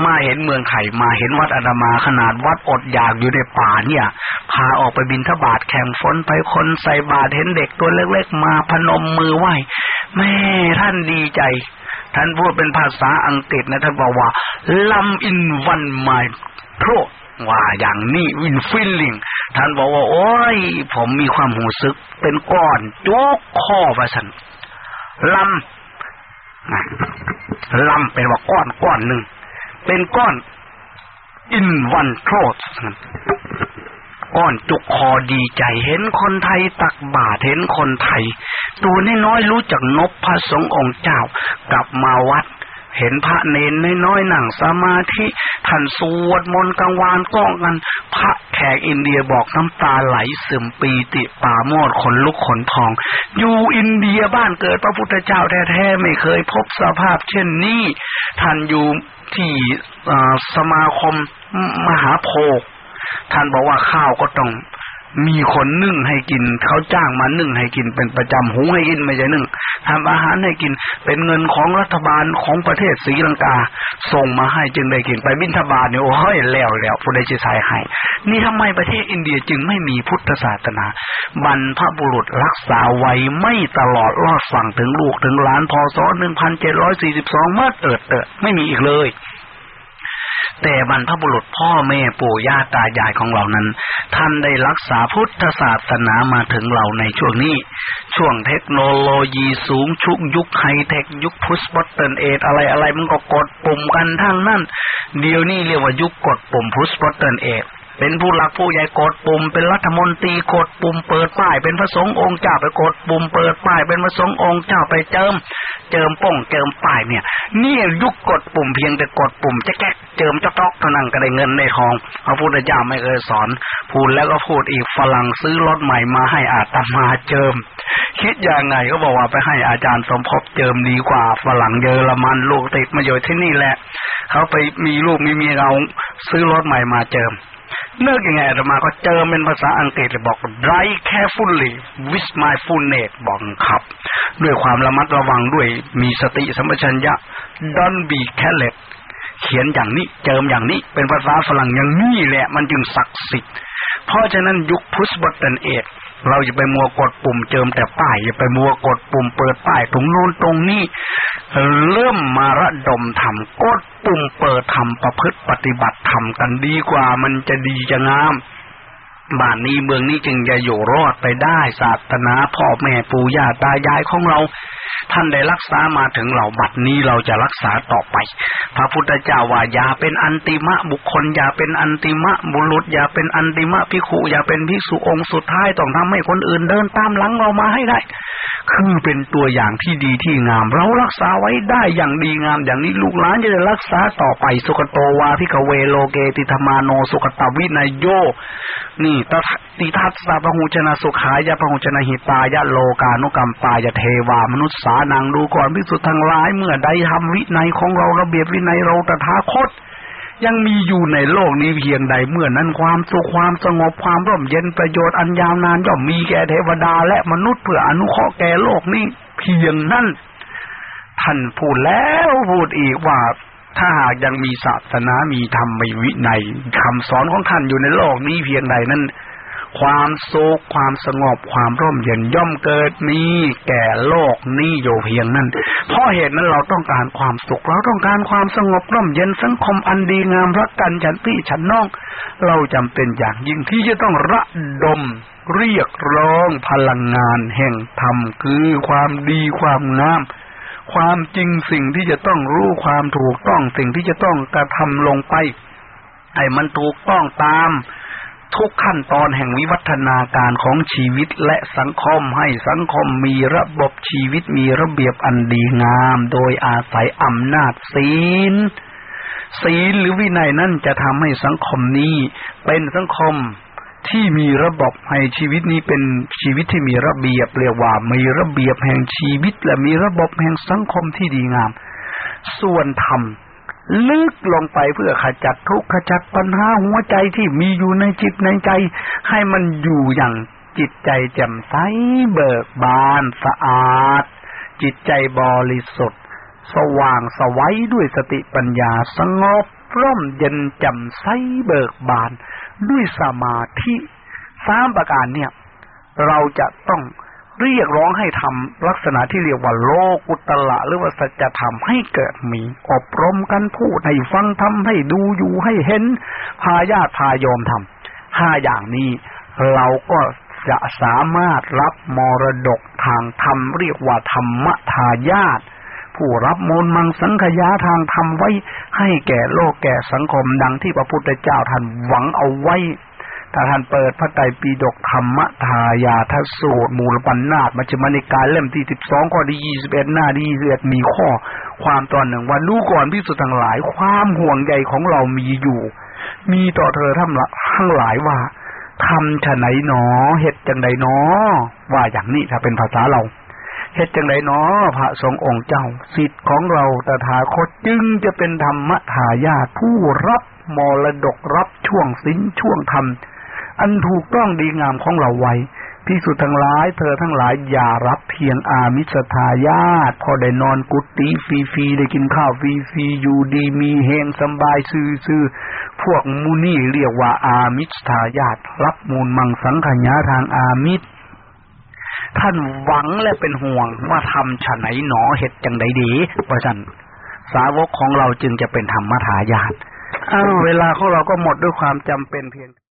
มาเห็นเมืองไข่มาเห็นวัดอาตมาขนาดวัดอดอยากอยู่ในป่าเนี่ย พาออกไปบินทบาทแข่งฝนไปคนใส่บาตรเห็นเด็กตัวเล็กๆมาพนมมือไหว้แม่ท่านดีใจ ท่านพูดเป็นภาษาอังกฤษนะท่านบอกว่า ลำอินวันไมโคร ว่าอย่างนี้วินฟิลลิงท่านบอกว่า โอ้ย ผมมีความหูซึก เป็นก้อนจุกข้อประสันลำลำเป็นว่าก้อนก้อนหนึ่ง เป็นก้อนอินวันโทษก้อนจุกคอดีใจเห็นคนไทยตักบาตรเห็นคนไทย ตัวน้อยๆรู้จักนบพระสงฆ์องค์เจ้ากลับมาวัด เห็นพระเนนน้อยๆนั่งสมาธิท่านสวดมนต์กลางวานก้องกัน พระแขกอินเดียบอกน้ำตาไหลซึมปีติป่าโมดขนลุกขนพอง อยู่อินเดียบ้านเกิดพระพุทธเจ้าแท้ๆไม่เคยพบสภาพเช่นนี้ ท่านอยู่ที่สมาคมมหาโพธิ์ท่านบอกว่าข้าวก็ต้อง มีคนนึ่งให้กิน เขาจ้างมานึ่งให้กินเป็นประจำหุงให้กินไม่ใช่นึ่งทำอาหารให้กินเป็นเงินของรัฐบาลของประเทศศรีลังกา ส่งมาให้จึงได้กินไปบิณฑบาตเนี่ยโอ้ยแล้วแล้วผู้ใดจะใส่ให้นี่ทำไมประเทศอินเดียจึงไม่มีพุทธศาสนา บรรพบุรุษรักษาไว้ไม่ตลอดรอดฝั่งถึงลูกถึงหลานพศหนึ่งพันเจ็ดร้อยสี่สิบสองเมื่อเอิดเตอไม่มีอีกเลย แต่บรรพบุรุษพ่อแม่ปู่ย่าตายายของเรานั้น ท่านได้รักษาพุทธศาสนามาถึงเราในช่วงนี้ ช่วงเทคโนโลยีสูงชุกยุคไฮเทคยุค push button age อะไรอะไรมันก็กดปุ่มกันทั้งนั้น เดี๋ยวนี้เรียกว่ายุคกดปุ่ม push button age เป็นผู้หลักผู้ใหญ่กดปุ่ม เป็นรัฐมนตรีกดปุ่มเปิดป้าย เป็นพระสงฆ์องค์เจ้าไปกดปุ่มเปิดป้าย เป็นพระสงฆ์องค์เจ้าไปเจิม เจิมป้องเจิมป้ายเนี่ย นี่ยุคกดปุ่มเพียงแต่กดปุ่มจะแก๊กเจิมจะตอกเท่านั้นก็ได้เงินในทองพระพุทธเจ้าไม่เคยสอน พูดแล้วก็พูดอีกฝรั่งซื้อรถใหม่มาให้อาตมาเจิม คิดยังไงก็บอกว่าไปให้อาจารย์สมภพเจิมดีกว่าฝรั่งเยอรมันลูกติดมาอยู่ที่นี่แหละ เขาไปมีลูกมีเมียเราซื้อรถใหม่มาเจิม เลิกยังไงอาตมาก็เจอเป็นภาษาอังกฤษบอก drive carefully with mindfulness บอกครับ ด้วยความระมัดระวังด้วยมีสติสัมปชัญญะ don't be careless เขียนอย่างนี้เจิมอย่างนี้ เป็นภาษาฝรั่งอย่างนี้แหละ มันจึงศักดิ์สิทธิ์ เพราะฉะนั้นยุคพุทธบัตเตนเอ็ด เราอย่าไปมัวกดปุ่มเจิมแต่ป้ายอย่าไปมัวกดปุ่มเปิดป้ายตรงโน้นตรงนี้ เริ่มมาระดมทำกดปุ่มเปิดทำประพฤติปฏิบัติทำกันดีกว่ามันจะดีจะงาม บ้านนี้เมืองนี้จึงจะอยู่รอดไปได้ศาสนาพ่อแม่ปู่ย่าตายายของเรา ท่านได้รักษามาถึงเราบัดนี้เราจะรักษาต่อไป พระพุทธเจ้าว่าอย่าเป็นอันติมะบุคคลอย่าเป็นอันติมะบุรุษอย่าเป็นอันติมะพิขุอย่าเป็นพิสุองค์สุดท้ายต้องทำให้คนอื่นเดินตามหลังเรามาให้ได้ คือเป็นตัวอย่างที่ดีที่งาม เรารักษาไว้ได้อย่างดีงามอย่างนี้ลูกหลานจะได้รักษาต่อไปสุขโตวาพิกเวโลเกติธมาโนสุขตวินายโยนี่ตติทัสสะพหูชนะสุขายะพหูชนะหิตายะโลกานุกรรมปายะเทวามนุษย์สานังดูก่อนพิสุทธ์ทั้งหลายเมื่อใดทำวิในของเราระเบียบวินัยเราตถาคต ยังมีอยู่ในโลกนี้เพียงใดเมื่อนั้นความสุขความสงบความร่มเย็นประโยชน์อันยาวนานย่อมมีแก่เทวดาและมนุษย์เพื่ออนุเคราะห์แก่โลกนี้เพียงนั้นท่านพูดแล้วพูดอีกว่า ถ้าหากยังมีศาสนามีธรรมมีวินัยคำสอนของท่านอยู่ในโลกนี้เพียงใดนั้น ความสุขความสงบความร่มเย็นย่อมเกิดมีแก่โลกนี้อยู่เพียงนั้นเพราะเหตุนั้นเราต้องการความสุขเราต้องการความสงบร่มเย็นสังคมอันดีงามรักกันฉันพี่ฉันน้อง เราจำเป็นอย่างยิ่งที่จะต้องระดมเรียกร้องพลังงานแห่งธรรมคือความดีความงาม ความจริงสิ่งที่จะต้องรู้ความถูกต้องสิ่งที่จะต้องกระทำลงไปไอ้มันถูกต้องตามทุกขั้นตอนแห่งวิวัฒนาการของชีวิตและสังคมให้สังคมมีระบบชีวิตมีระเบียบอันดีงาม โดยอาศัยอำนาจศีล ศีลหรือวินัยนั่นจะทำให้สังคมนี้เป็นสังคม ที่มีระบบให้ชีวิตนี้เป็นชีวิตที่มีระเบียบเรียกว่ามีระเบียบแห่งชีวิต และมีระบบแห่งสังคมที่ดีงาม ส่วนธรรมลึกลงไปเพื่อขจัดทุกข์ขจัดปัญหาหัวใจที่มีอยู่ในจิตในใจ ให้มันอยู่อย่างจิตใจแจ่มใสเบิกบานสะอาด จิตใจบริสุทธิ์ สว่างสวัยด้วยสติปัญญาสงบ ร่มเย็นจ่มใสเบิกบาน ด้วยสมาธิสามประการเนี่ย เราจะต้องเรียกร้องให้ทำลักษณะที่เรียกว่าโลกุตละหรือว่าสัจธรรมให้เกิดมี อบรมกันพูดให้ฟังทำให้ดูอยู่ให้เห็น พาญาติพายอมทำห้าอย่างนี้ เราก็จะสามารถรับมรดกทางธรรมเรียกว่าธรรมทายาท ผู้รับมนมังสังขยาทางธรรมไว้ให้แก่โลกแก่สังคมดังที่พระพุทธเจ้าท่านหวังเอาไว้ ถ้าท่านเปิดพระไตรปิฎกธรรมทายาทสูตรมูลปัญนาตมัชฌิมานิกายเล่มที่สิบสองข้อที่ยี่สิบเอ็ดหน้าที่ยี่สิบเอ็ดมีข้อ ความตอนหนึ่งว่ารู้ก่อนพิสุทธ์ทั้งหลาย ความห่วงใยของเรามีอยู่ มีต่อเธอทั้งทั้งหลายว่าทำฉไหนหนอเหตุจังใดหนอว่าอย่างนี้ถ้าเป็นภาษาเรา เหตุจังใดหนอพระสงฆ์องค์เจ้าสิทธิ์ของเราตถาคตจึงจะเป็นธรรมทายาทผู้รับมรดกรับช่วงสินช่วงธรรม อันถูกต้องดีงามของเราไว้พิสุทั้งหลายเธอทั้งหลายอย่ารับเพียงอามิสทายาทพอได้นอนกุฏิฟรีๆได้กินข้าวฟรีๆอยู่ดีมีเฮงสบายซื่อๆพวกมูนี่เรียกว่าอามิสทายาทรับมูลมังสังขญาทางอามิส ท่านหวังและเป็นห่วงว่าทำฉะไหนหนอเหตุจังใดดีเพราะฉะนั้นสาวกของเราจึงจะเป็นธรรมทายาทอ้าวเวลาของเราก็หมดด้วยความจำเป็นเพียง